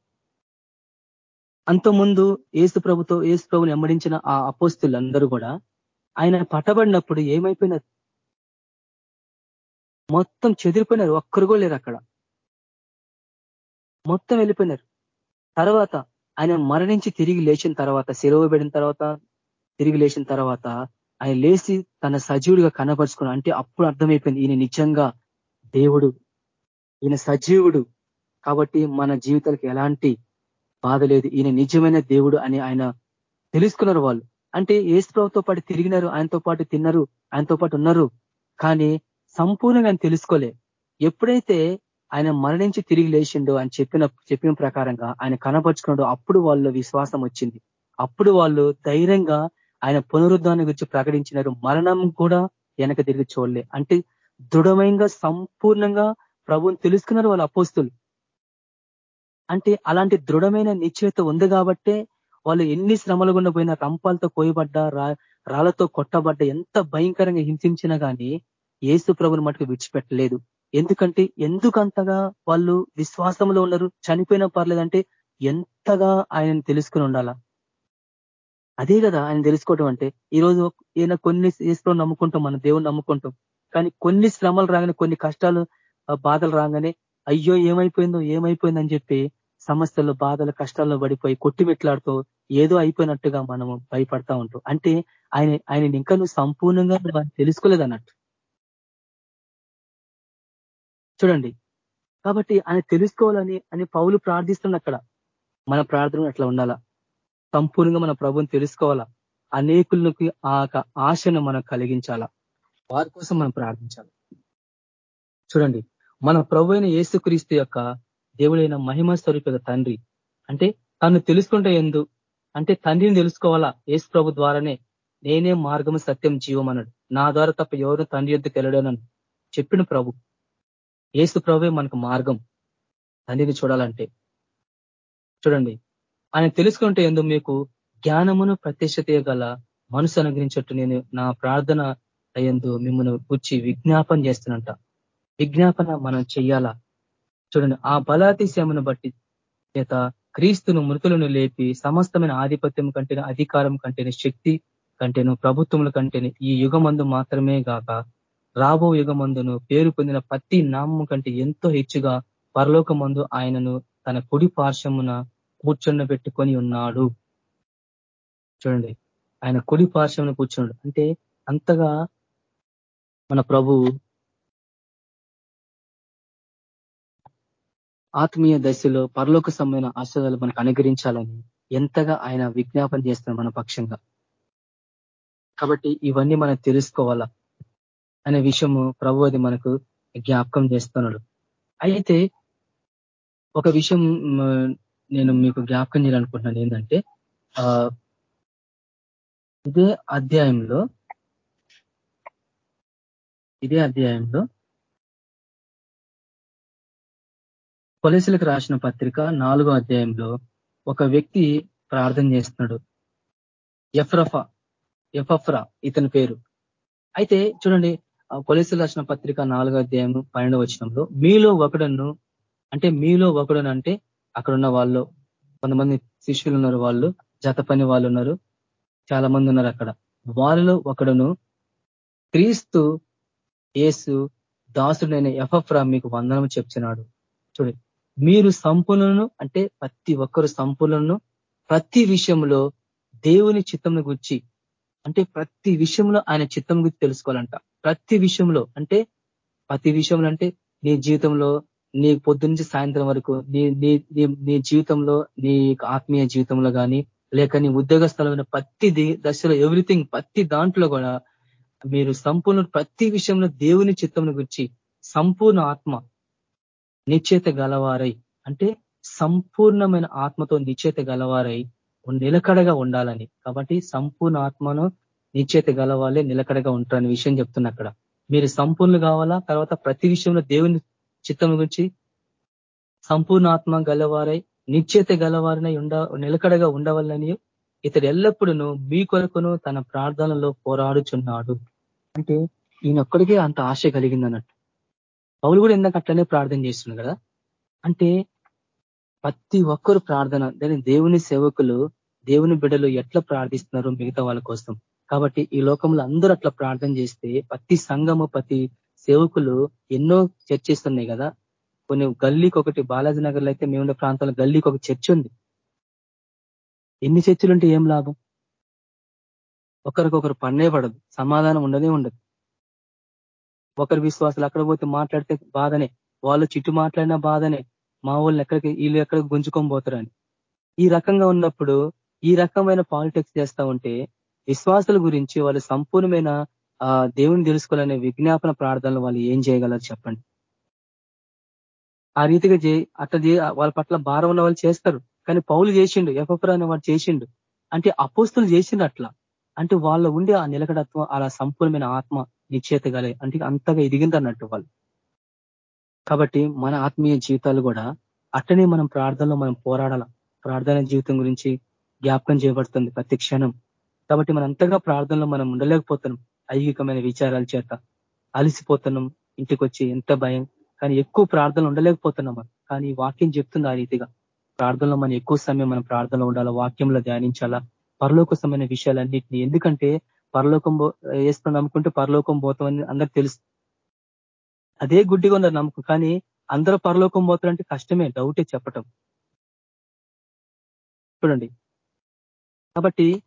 అంతకుముందు ఏసు ప్రభుతో ఏసు ప్రభుని వెంబడించిన ఆ అపోస్తులందరూ కూడా ఆయన పట్టబడినప్పుడు ఏమైపోయినారు? మొత్తం చెదిరిపోయినారు. ఒక్కరు కూడా లేరు అక్కడ. మొత్తం వెళ్ళిపోయినారు. తర్వాత ఆయన మరణించి తిరిగి లేచిన తర్వాత సెలవు పెడిన తర్వాత తిరిగి లేచిన తర్వాత ఆయన లేచి తన సజీవుడిగా కనపరుచుకున్నాడు. అంటే అప్పుడు అర్థమైపోయింది ఈయన నిజంగా దేవుడు. ఈయన సజీవుడు. కాబట్టి మన జీవితాలకు ఎలాంటి బాధ లేదు. ఈయన నిజమైన దేవుడు అని ఆయన తెలుసుకున్నారు వాళ్ళు. అంటే ఏసుప్రభుతో పాటు తిరిగినారు ఆయనతో పాటు తిన్నారు ఆయనతో పాటు ఉన్నారు. కానీ సంపూర్ణంగా ఆయన తెలుసుకోలే. ఎప్పుడైతే ఆయన మరణించి తిరిగి లేచిండో అని చెప్పిన చెప్పిన ప్రకారంగా ఆయన కనపరుచుకున్నాడు అప్పుడు వాళ్ళు విశ్వాసం వచ్చింది. అప్పుడు వాళ్ళు ధైర్యంగా ఆయన పునరుద్ధాన్ని గురించి ప్రకటించినారు. మరణం కూడా వెనక తిరిగి చూడలే. అంటే దృఢమయంగా సంపూర్ణంగా ప్రభుని తెలుసుకున్నారు వాళ్ళ అపోస్తులు. అంటే అలాంటి దృఢమైన నిశ్చయత ఉంది కాబట్టే వాళ్ళు ఎన్ని శ్రమలు గుండా పోయినా రంపాలతో కోయబడ్డ రాళ్ళతో కొట్టబడ్డ ఎంత భయంకరంగా హింసించినా కానీ ఏసు ప్రభుని మటుకు విడిచిపెట్టలేదు. ఎందుకంటే ఎందుకంతగా వాళ్ళు విశ్వాసంలో ఉన్నారు? చనిపోయినా పర్లేదంటే ఎంతగా ఆయనను తెలుసుకుని ఉండాలా? అదే కదా ఆయన తెలుసుకోవటం అంటే. ఈరోజు ఈయన కొన్ని ఏసులో నమ్ముకుంటాం మన దేవుని నమ్ముకుంటాం. కానీ కొన్ని శ్రమలు రాగానే కొన్ని కష్టాలు బాధలు రాగానే అయ్యో ఏమైపోయిందో ఏమైపోయిందని చెప్పి సమస్యలు బాధలు కష్టాల్లో పడిపోయి కొట్టిమెట్లాడుతూ ఏదో అయిపోయినట్టుగా మనము భయపడతా ఉంటాం. అంటే ఆయన ఆయన ఇంకా నువ్వు సంపూర్ణంగా తెలుసుకోలేదు చూడండి. కాబట్టి ఆయన తెలుసుకోవాలని అని పౌలు ప్రార్థిస్తున్న అక్కడ. మన ప్రార్థన అట్లా ఉండాలా? సంపూర్ణంగా మన ప్రభుని తెలుసుకోవాలా? అనేకులకి ఆ ఆశను మనం కలిగించాలా? వారి కోసం మనం ప్రార్థించాలి? చూడండి. మన ప్రభు అయిన యేసుక్రీస్తు యొక్క దేవుడైన మహిమ స్వరూప తండ్రి. అంటే తను తెలుసుకుంటే ఎందు? అంటే తండ్రిని తెలుసుకోవాలా? ఏసు ప్రభు ద్వారానే నేనే మార్గం సత్యం జీవం అన్నాడు. నా ద్వారా తప్ప ఎవరు తండ్రి యొద్దకు వెళ్ళడానని చెప్పిన ప్రభు. ఏసు ప్రభువే మనకు మార్గం తండ్రిని చూడాలంటే. చూడండి. ఆయన తెలుసుకుంటే ఎందు మీకు జ్ఞానమును ప్రత్యక్షత గల మనసు అనుగ్రహించట్టు నేను నా ప్రార్థన అయ్యందు మిమ్మల్ని కూర్చి విజ్ఞాపన చేస్తున్నంట. విజ్ఞాపన మనం చెయ్యాలా? చూడండి. ఆ బలాతిశయమును బట్టి చేత క్రీస్తును మృతులను లేపి సమస్తమైన ఆధిపత్యం కంటేనే అధికారం కంటేనే శక్తి కంటేను ప్రభుత్వముల కంటేనే ఈ యుగమందు మాత్రమే గాక రాబో యుగమందును పేరు పొందిన ప్రతి నామం కంటే ఎంతో హెచ్చుగా పరలోకమందు ఆయనను తన కుడి పార్శ్వమున కూర్చొని పెట్టుకొని ఉన్నాడు. చూడండి ఆయన కుడి పార్శ్వమున కూర్చున్నాడు. అంటే అంతగా మన ప్రభు ఆత్మీయ దశలో పరలోక సంబంధమైన ఆశ్రదాలు మనకు అనుగ్రహించాలని ఎంతగా ఆయన విజ్ఞాపన చేస్తున్నారు మన పక్షంగా. కాబట్టి ఇవన్నీ మనం తెలుసుకోవాలా? అనే విషయము ప్రభు అది మనకు జ్ఞాపకం చేస్తున్నాడు. అయితే ఒక విషయం నేను మీకు జ్ఞాపకం చేయాలనుకుంటున్నాను ఏంటంటే ఇదే అధ్యాయంలో ఇదే అధ్యాయంలో కొలసలకు రాసిన పత్రిక నాలుగో అధ్యాయంలో ఒక వ్యక్తి ప్రార్థన చేస్తున్నాడు. ఎఫ్రఫా ఎఫ్రఫ్రా ఇతని పేరు. అయితే చూడండి కొలసలు రాసిన పత్రిక నాలుగో అధ్యాయం పన్నెండవ వచనంలో మీలో ఒకడను అంటే మీలో ఒకడను అంటే అక్కడ ఉన్న వాళ్ళు కొంతమంది శిష్యులు ఉన్నారు వాళ్ళు జత పని వాళ్ళు ఉన్నారు చాలా మంది ఉన్నారు అక్కడ. వాళ్ళలో ఒకడును క్రీస్తు ఏసు దాసుడైన ఎఫ్రఫ్రా మీకు వందనం చెప్తున్నాడు. చూడండి మీరు సంపూర్ణను అంటే ప్రతి ఒక్కరు సంపూర్ణను ప్రతి విషయంలో దేవుని చిత్తంను గుర్చి అంటే ప్రతి విషయంలో ఆయన చిత్తం గురించి తెలుసుకోవాలంట. ప్రతి విషయంలో అంటే ప్రతి విషయంలో అంటే నీ జీవితంలో నీ పొద్దునుంచి సాయంత్రం వరకు నీ నీ నీ జీవితంలో నీ ఆత్మీయ జీవితంలో కానీ లేక నీ ఉద్యోగ స్థలమైన ప్రతి దశలో ఎవ్రీథింగ్ ప్రతి దాంట్లో కూడా మీరు సంపూర్ణ ప్రతి విషయంలో దేవుని చిత్తం గురించి సంపూర్ణ ఆత్మ నిశ్చేత గలవారై అంటే సంపూర్ణమైన ఆత్మతో నిశ్చేత గలవారై నిలకడగా ఉండాలని. కాబట్టి సంపూర్ణ ఆత్మను నిశ్చేత గలవాలే నిలకడగా ఉంటారని విషయం చెప్తున్నా అక్కడ. మీరు సంపూర్ణులు కావాలా? తర్వాత ప్రతి విషయంలో దేవుని చిత్తం గురించి సంపూర్ణ ఆత్మ గలవారై నిశ్చేత గలవారినై ఉండ నిలకడగా ఉండవాలని ఇతడు ఎల్లప్పుడూ మీ కొరకును తన ప్రార్థనలో పోరాడుచున్నాడు. అంటే ఈయనొక్కడికే అంత ఆశ కలిగింది అన్నట్టు పౌలు కూడా ఎందుకు అట్లనే ప్రార్థన చేస్తున్నాడు కదా? అంటే ప్రతి ఒక్కరు ప్రార్థన దాని దేవుని సేవకులు దేవుని బిడ్డలు ఎట్లా ప్రార్థిస్తున్నారు మిగతా వాళ్ళ కోసం. కాబట్టి ఈ లోకంలో అందరూ అట్లా ప్రార్థన చేస్తే ప్రతి సంఘము ప్రతి సేవకులు ఎన్నో చర్చిస్తున్నాయి కదా. కొన్ని గల్లీకి ఒకటి బాలాజీ నగర్లో అయితే అయితే మేముండే ప్రాంతంలో గల్లీకి ఒక చర్చ్ ఉంది. ఎన్ని చర్చలుంటే ఏం లాభం? ఒకరికొకరు పన్నే పడదు సమాధానం ఉండనే ఉండదు. ఒకరి విశ్వాసాలు అక్కడ పోతే మాట్లాడితే బాధనే వాళ్ళు చిట్టు మాట్లాడినా బాధనే మా వాళ్ళు ఎక్కడికి వీళ్ళు ఎక్కడికి గుంజుకొని పోతారని. ఈ రకంగా ఉన్నప్పుడు ఈ రకమైన పాలిటిక్స్ చేస్తా ఉంటే విశ్వాసుల గురించి వాళ్ళు సంపూర్ణమైన దేవుని తెలుసుకోవాలనే విజ్ఞాపన ప్రార్థనలు వాళ్ళు ఏం చేయగలరు చెప్పండి. ఆ రీతిగా చే అట్లా వాళ్ళ పట్ల భారం ఉన్న వాళ్ళు చేస్తారు. కానీ పౌలు చేసిండు ఎఫ్ఎఫ్ర అనే వాడు చేసిండు. అంటే అపోస్తులు చేసిండు అట్లా. అంటే వాళ్ళ ఉండే ఆ నిలకడత్వం అలా సంపూర్ణమైన ఆత్మ నిశ్చేతగలే అంటే అంతగా ఎదిగింది అన్నట్టు వాళ్ళు. కాబట్టి మన ఆత్మీయ జీవితాలు కూడా అట్టనే మనం ప్రార్థనలో మనం పోరాడాల. ప్రార్థన జీవితం గురించి జ్ఞాపకం చేయబడుతుంది ప్రతి క్షణం. కాబట్టి మనం అంతగా ప్రార్థనలో మనం ఉండలేకపోతున్నాం. ఐహికమైన విచారాల చేత అలసిపోతున్నాం. ఇంటికి వచ్చి ఎంత భయం. కానీ ఎక్కువ ప్రార్థనలు ఉండలేకపోతున్నాం మనం. కానీ వాక్యం చెప్తుంది ఆ రీతిగా. ప్రార్థనలో మనం ఎక్కువ సమయం మనం ప్రార్థనలో ఉండాలా? వాక్యంలో ధ్యానించాలా? పరలోకసమైన విషయాలన్నింటినీ. ఎందుకంటే పరలోకం వేసుకుని నమ్ముకుంటే పరలోకం పోతామని అందరికి తెలుసు. అదే గుడ్డిగా ఉన్నారు నమ్మకం. కానీ అందరూ పరలోకం పోతారంటే కష్టమే. డౌటే చెప్పటం. చూడండి. కాబట్టి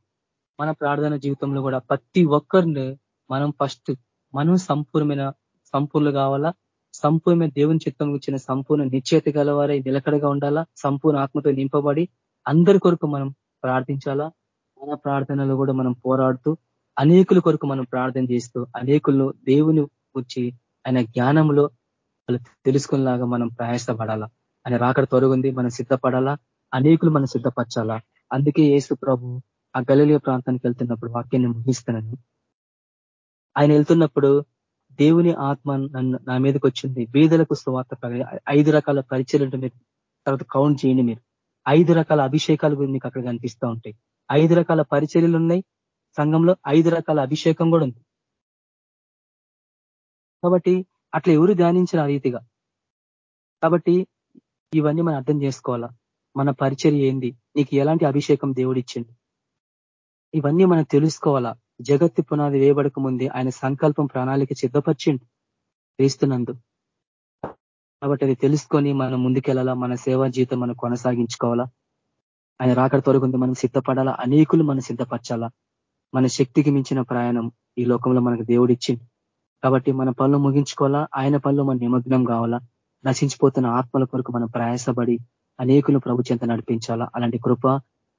మన ప్రార్థన జీవితంలో కూడా ప్రతి ఒక్కరిని మనం ఫస్ట్ మనం సంపూర్ణమైన సంపూర్ణలు కావాలా? సంపూర్ణమైన దేవుని చిత్తం ఇచ్చిన సంపూర్ణ నిశ్చేత గలవారై నిలకడగా ఉండాలా? సంపూర్ణ ఆత్మతో నింపబడి అందరి కొరకు మనం ప్రార్థించాలా? మన ప్రార్థనలో కూడా మనం పోరాడుతూ అనేకుల కొరకు మనం ప్రార్థన చేస్తూ అనేకులను దేవుని వచ్చి ఆయన జ్ఞానంలో వాళ్ళు తెలుసుకునేలాగా మనం ప్రయాసపడాలా? ఆయన రాకడ తొరగుంది మనం సిద్ధపడాలా? అనేకులు మనం సిద్ధపరచాలా? అందుకే ఏసు ప్రభు ఆ గలలియ ప్రాంతానికి వెళ్తున్నప్పుడు వాక్యాన్ని ముగిస్తానని ఆయన వెళ్తున్నప్పుడు దేవుని ఆత్మ నన్ను నా మీదకి వచ్చింది. బీదలకు స్వార్థ ఐదు రకాల పరిచయలు మీరు తర్వాత కౌంట్ చేయండి మీరు. ఐదు రకాల అభిషేకాలు కూడా మీకు అక్కడ కనిపిస్తూ ఉంటాయి. ఐదు రకాల పరిచర్యలు ఉన్నాయి. సంఘంలో ఐదు రకాల అభిషేకం కూడా ఉంది. కాబట్టి అట్లా ఎవరు ధ్యానించిన రీతిగా. కాబట్టి ఇవన్నీ మనం అర్థం చేసుకోవాలా? మన పరిచర్య ఏంది? నీకు ఎలాంటి అభిషేకం దేవుడిచ్చింది? ఇవన్నీ మనం తెలుసుకోవాలా? జగత్తు పునాది వేయబడక ముందే ఆయన సంకల్పం ప్రణాళిక సిద్ధపరిచిండు క్రీస్తునందు. కాబట్టి అది తెలుసుకొని మనం ముందుకెళ్ళాలా? మన సేవా జీవితం మనం కొనసాగించుకోవాలా? ఆయన రాకడ తొలగింది మనం సిద్ధపడాలా? అనేకులు మనం సిద్ధపరచాలా? మన శక్తికి మించిన ప్రయాణం ఈ లోకంలో మనకు దేవుడిచ్చింది కాబట్టి మన పనులు ముగించుకోవాలా? ఆయన పనులు మన నిమగ్నం కావాలా? నశించిపోతున్న ఆత్మల కొరకు మనం ప్రయాసపడి అనేకులు ప్రభు చెంత నడిపించాలా? అలాంటి కృప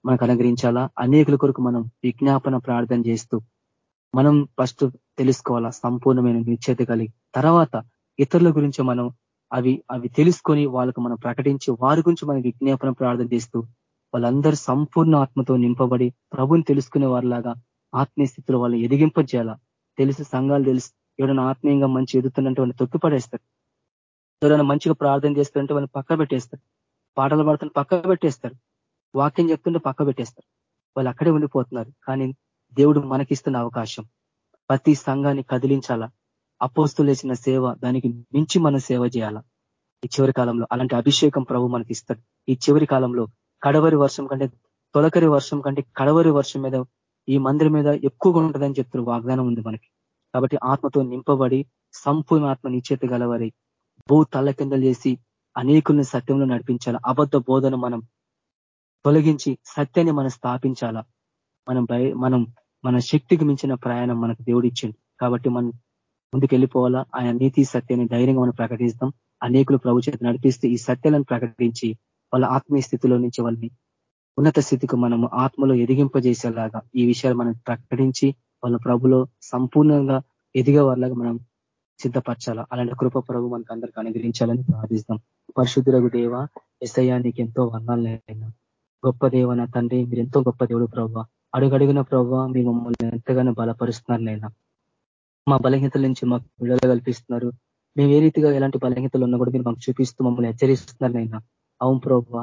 మనకు అనుగ్రహించాలా? అనేకుల కొరకు మనం విజ్ఞాపన ప్రార్థన చేస్తూ మనం ఫస్ట్ తెలుసుకోవాలా? సంపూర్ణమైన నిశ్చేత కలిగి. తర్వాత ఇతరుల గురించి మనం అవి అవి తెలుసుకొని వాళ్ళకు మనం ప్రకటించి వారి గురించి మనం విజ్ఞాపన ప్రార్థన చేస్తూ వాళ్ళందరూ సంపూర్ణ ఆత్మతో నింపబడి ప్రభుని తెలుసుకునే వారిలాగా ఆత్మీయ స్థితిలో వాళ్ళు ఎదిగింపజేయాలా? తెలిసి సంఘాలు తెలుసు ఎవరైనా ఆత్మీయంగా మంచి ఎదుగుతుందంటే వాళ్ళు తొక్కిపడేస్తారు ఎవరైనా మంచిగా ప్రార్థన చేస్తారంటే వాళ్ళని పక్క పెట్టేస్తారు. పాటలు పాడుతుంటే పక్క పెట్టేస్తారు. వాక్యం చెప్తుంటే పక్క పెట్టేస్తారు. వాళ్ళు అక్కడే ఉండిపోతున్నారు. కానీ దేవుడు మనకిస్తున్న అవకాశం. ప్రతి సంఘాన్ని కదిలించాలా? అపోస్తులేసిన సేవ దానికి మించి మనం సేవ చేయాలా? ఈ చివరి కాలంలో అలాంటి అభిషేకం ప్రభు మనకి ఇస్తాడు ఈ చివరి కాలంలో కడవరి వర్షం కంటే తొలకరి వర్షం కంటే కడవరి వర్షం మీద ఈ మందిరం మీద ఎక్కువగా ఉంటుందని చెప్తున్న వాగ్దానం ఉంది మనకి. కాబట్టి ఆత్మతో నింపబడి సంపూర్ణ ఆత్మ నిశ్చేత గలవరి భూ తల్ల కిందలు చేసి అనేకుల్ని సత్యంలో నడిపించాలా? అబద్ధ బోధన మనం తొలగించి సత్యాన్ని మనం స్థాపించాలా? మనం మనం మన శక్తికి మించిన ప్రయాణం మనకు దేవుడిచ్చింది కాబట్టి మనం ముందుకు వెళ్ళిపోవాలా ఆయన నీతి సత్యాన్ని ధైర్యంగా మనం ప్రకటిస్తాం. అనేకులు ప్రభు చేత నడిపిస్తూ ఈ సత్యాలను ప్రకటించి వాళ్ళ ఆత్మీయ స్థితిలో నుంచి వాళ్ళని ఉన్నత స్థితికి మనము ఆత్మలో ఎదిగింపజేసేలాగా ఈ విషయాలు మనం ప్రకటించి వాళ్ళ ప్రభులో సంపూర్ణంగా ఎదిగే వాళ్ళగా మనం సిద్ధపరచాలా? అలాంటి కృప ప్రభు మనకు అందరికీ అనుగ్రహించాలని ప్రార్థిస్తాం. పరిశుద్ధులకు దేవ ఎస్ఐయా నీకు ఎంతో వర్ణాలైనా గొప్ప దేవ నా తండ్రి మీరు ఎంతో గొప్ప దేవుడు ప్రభావ అడుగడుగున ప్రవ్వ మీ మమ్మల్ని ఎంతగానో బలపరుస్తున్నారు నైనా మా బలహీనతల నుంచి మాకు విడుదల కల్పిస్తున్నారు. మేము ఏ రీతిగా ఎలాంటి బలహీనతలు ఉన్నా కూడా మీరు మాకు చూపిస్తూ మమ్మల్ని హెచ్చరిస్తున్నారు నైనా అవును ప్రవ్వ.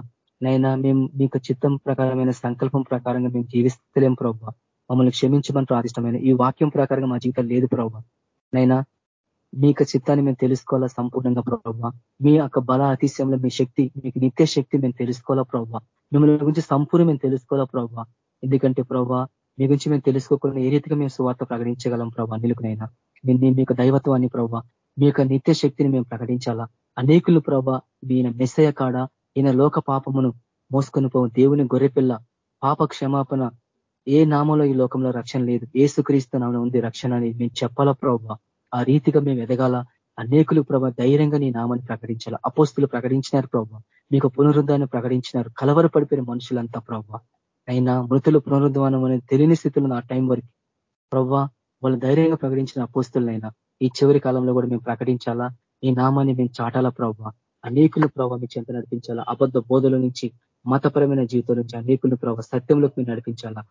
నైనా మేము మీకు చిత్తం ప్రకారమైన సంకల్పం ప్రకారంగా మేము జీవిస్తలేం ప్రభావ మమ్మల్ని క్షమించమని ప్రాదిష్టమైన ఈ వాక్యం ప్రకారంగా మా జీవితం లేదు ప్రభావ నైనా మీ యొక్క చిత్తాన్ని మేము తెలుసుకోవాలా సంపూర్ణంగా ప్రభావ మీ యొక్క బల అతిశయంలో మీ శక్తి మీకు నిత్య శక్తి మేము తెలుసుకోవాలా ప్రభావ మిమ్మల్ని గురించి సంపూర్ణ మేము తెలుసుకోవాలా ప్రభావ ఎందుకంటే ప్రభావ మీ గురించి మేము తెలుసుకోకుండా ఏ రీతిగా మేము సువార్త ప్రకటించగలం ప్రభావ నిలుకునైనా మీ యొక్క దైవత్వాన్ని ప్రభావ మీ యొక్క నిత్య శక్తిని మేము ప్రకటించాలా? అనేకులు ప్రభావ ఈయన మెస్సయ కాడ ఈయన లోక పాపమును మోసుకొని పోవు. దేవుని గొర్రెపిల్ల పాప క్షమాపణ ఏ నామంలో ఈ లోకంలో రక్షణ లేదు. ఏసుక్రీస్తు నామం ఉంది రక్షణ అని మేము చెప్పాలా ప్రభావ ఆ రీతిగా మేము ఎదగాల? అనేకులు ప్రభావ ధైర్యంగా నీ నామాన్ని ప్రకటించాల? అపోస్తులు ప్రకటించినారు ప్రభావ మీకు పునరుద్ధాన్ని ప్రకటించినారు. కలవర పడిపోయిన మనుషులంతా ప్రభావ అయినా మృతులు పునరుద్ధానం అనేది తెలియని స్థితిలో ఆ టైం వరకు ప్రవ్వ వాళ్ళు ధైర్యంగా ప్రకటించిన అపోస్తులైనా ఈ చివరి కాలంలో కూడా మేము ప్రకటించాలా? ఈ నామాన్ని మేము చాటాలా ప్రభావ అనేకులు ప్రభావ మీ చెంత నడిపించాలా? అబద్ధ బోధల నుంచి మతపరమైన జీవితం నుంచి అనేకులు ప్రభావ సత్యంలోకి మేము నడిపించాలా?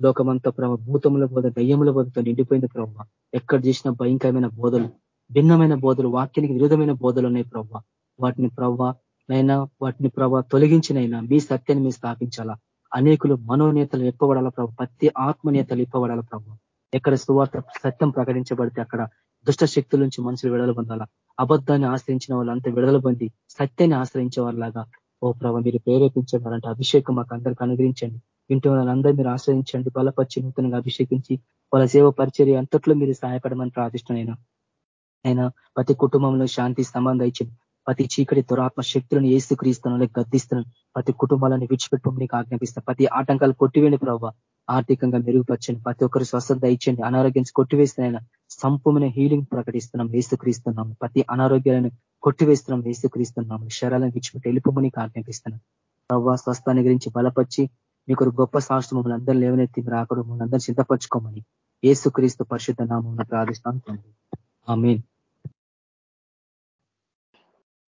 లోకమంతా ప్రభావ భూతముల బోధ దయ్యముల బోధతో నిండిపోయింది ప్రభావ ఎక్కడ చేసిన భయంకరమైన బోధలు భిన్నమైన బోధలు వాక్యానికి విరుద్ధమైన బోధలు ఉన్నాయి ప్రవ్వ. వాటిని ప్రవ్వ నైనా వాటిని ప్రభావ తొలగించినైనా మీ సత్యాన్ని మీరు స్థాపించాలా? అనేకులు మనోనేతలు ఎప్పబడాల ప్రభు? ప్రతి ఆత్మనేతలు ఇప్పబడాల ప్రభు? ఎక్కడ సువార్త సత్యం ప్రకటించబడితే అక్కడ దుష్ట శక్తుల నుంచి మనుషులు విడుదల పొందాలా? అబద్ధాన్ని ఆశ్రయించిన వాళ్ళంతా విడుదల పొంది సత్యాన్ని ఆశ్రయించే వాళ్ళలాగా ఓ ప్రభావ మీరు ప్రేరేపించాలంటే అభిషేకం మాకు అందరికీ అనుగ్రహించండి. ఇంటి వాళ్ళందరూ మీరు ఆశ్రయించండి బలపరిచి నూతనంగా అభిషేకించి వాళ్ళ సేవ పరిచర్య అంతట్లో మీరు సహాయపడమని ప్రార్థిస్తున్నాయినా అయినా ప్రతి కుటుంబంలో శాంతి సంబంధం ఇచ్చింది ప్రతి చీకటి దురాత్మ శక్తులను ఏసు గద్దిస్తున్నాను ప్రతి కుటుంబాలను విడిచిపెట్టుకుని నీకు ఆజ్ఞాపిస్తాను ప్రతి ఆటంకాలు కొట్టివేయండి ప్రభావ ఆర్థికంగా మెరుగుపరచండి. ప్రతి ఒక్కరు స్వస్థత ఇచ్చండి. అనారోగ్యం కొట్టివేస్తున్న సంపూర్ణ హీలింగ్ ప్రకటిస్తున్నాం. క్రీస్తున్నాం ప్రతి అనారోగ్యాలను కొట్టివేస్తున్నాం. క్రీస్తున్నాం శరాలను విడిచిపెట్టి వెళ్ళిపోమని ఆజ్ఞాపిస్తున్నాం. ప్రభావ స్వస్థాన్ని గురించి బలపరిచి మీకు గొప్ప సాహసం మమ్మల్ని అందరూ లేవనెత్తి మీరు ఆకడు మమ్మల్ని అందరూ సిద్ధపరచుకోమని ఏసుక్రీస్తు పరిశుద్ధ నామం ప్రార్థిస్తాను తండ్రి.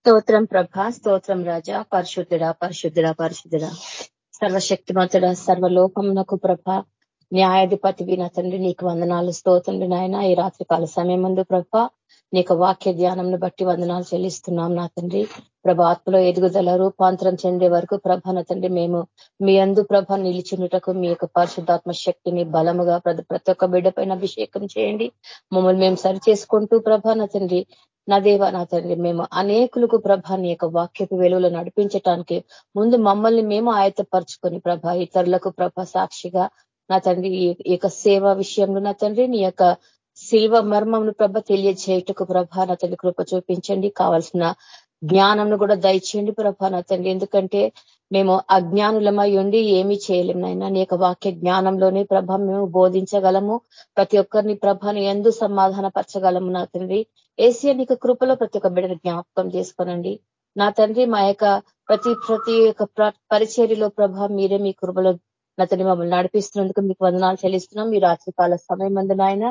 స్తోత్రం ప్రభ స్తోత్రం రాజా పరిశుద్ధుడ పరిశుద్ధుడ పరిశుద్ధుడ. సర్వశక్తిమంతుడ సర్వలోకమునకు ప్రభ న్యాయాధిపతి నా తండ్రి నీకు వందనాలు స్తోత్రులు నాయన. ఈ రాత్రి కాల సమయం ముందు ప్రభ నీకు వాక్య ధ్యానంను బట్టి వందనాలు చెల్లిస్తున్నాం నా తండ్రి. ప్రభాత్మలో ఎదుగుదల రూపాంతరం చెందే వరకు ప్రభ నా తండ్రి మేము మీ అందు ప్రభ నిలిచినటకు మీ యొక్క పరిశుద్ధాత్మ శక్తిని బలముగా ప్రతి ఒక్క బిడ్డ అభిషేకం చేయండి. మమ్మల్ని మేము సరి చేసుకుంటూ ప్రభ నా తండ్రి నా దేవ నా తండ్రి మేము అనేకులకు ప్రభ నీ యొక్క వాక్యపు వెలుగులు నడిపించటానికి ముందు మమ్మల్ని మేము ఆయత్తపరుచుకొని ప్రభ ఇతరులకు ప్రభ సాక్షిగా నా తండ్రి ఈ యొక్క సేవ విషయంలో నా తండ్రి నీ యొక్క శిల్వ మర్మంను ప్రభ తెలియజేయటకు ప్రభ నా తండ్రి కృప చూపించండి. కావాల్సిన జ్ఞానంను కూడా దయచేయండి ప్రభ నా తండ్రి. ఎందుకంటే మేము అజ్ఞానులమై ఉండి ఏమి చేయలేము నాయన. నీ యొక్క వాక్య జ్ఞానంలోనే ప్రభ మేము బోధించగలము. ప్రతి ఒక్కరిని ప్రభను ఎందు సమాధాన పరచగలము నా తండ్రి. ఏసియా నీకు కృపలో ప్రతి ఒక్క బిడ్డను జ్ఞాపకం చేసుకోనండి. నా తండ్రి మా యొక్క ప్రతి ప్రతి ఒక్క పరిచర్యలో ప్రభ మీరే మీ కృపలో నా తండ్రి మమ్మల్ని నడిపిస్తున్నందుకు మీకు వందనాలు చెల్లిస్తున్నాం. మీ రాత్రికాల సమయం మందు నాయన.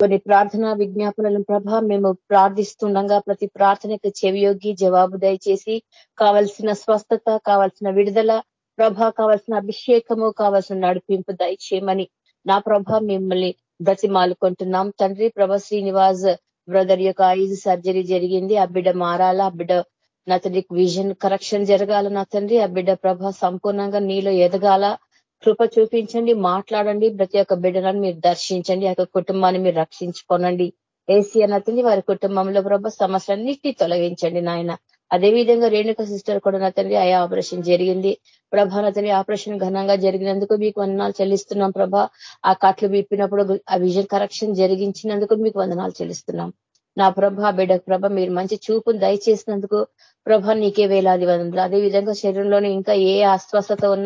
కొన్ని ప్రార్థనా విజ్ఞాపనలను ప్రభ మేము ప్రార్థిస్తుండగా ప్రతి ప్రార్థనకు చెవియోగి జవాబు దయచేసి కావలసిన స్వస్థత కావలసిన విడుదల ప్రభ కావలసిన అభిషేకము కావలసిన నడిపింపు దయచేయమని నా ప్రభ మిమ్మల్ని బ్రతిమాలుకుంటున్నాం తండ్రి ప్రభ శ్రీనివాస్ బ్రదర్ యొక్క ఐదు సర్జరీ జరిగింది. ఆ బిడ్డ మారాల ఆ బిడ్డ నా తండ్రి విజన్ కరెక్షన్ జరగాల నా తండ్రి. ఆ బిడ్డ ప్రభ సంపూర్ణంగా నీలో ఎదగాల. కృప చూపించండి మాట్లాడండి ప్రతి ఒక్క బిడ్డలను మీరు దర్శించండి ఆ కుటుంబాన్ని మీరు రక్షించుకోనండి. ఏసీ అన్నది వారి కుటుంబంలో ప్రభ సమస్యలన్నిటి తొలగించండి నాయన. అదేవిధంగా రేణుక సిస్టర్ కూడా నా తండ్రి ఆయా ఆపరేషన్ జరిగింది. ప్రభా నా తండ్రి ఆపరేషన్ ఘనంగా జరిగినందుకు మీకు వందనాలు చెల్లిస్తున్నాం ప్రభా. ఆ కట్లు విప్పినప్పుడు ఆ విజన్ కరెక్షన్ జరిగించినందుకు మీకు వందనాలు చెల్లిస్తున్నాం. నా ప్రభ బిడ్డ ప్రభ మీరు మంచి చూపును దయచేసినందుకు ప్రభ నీకే వేలాది వందలు అదేవిధంగా శరీరంలోనే ఇంకా ఏ అస్వస్థత ఉన్నా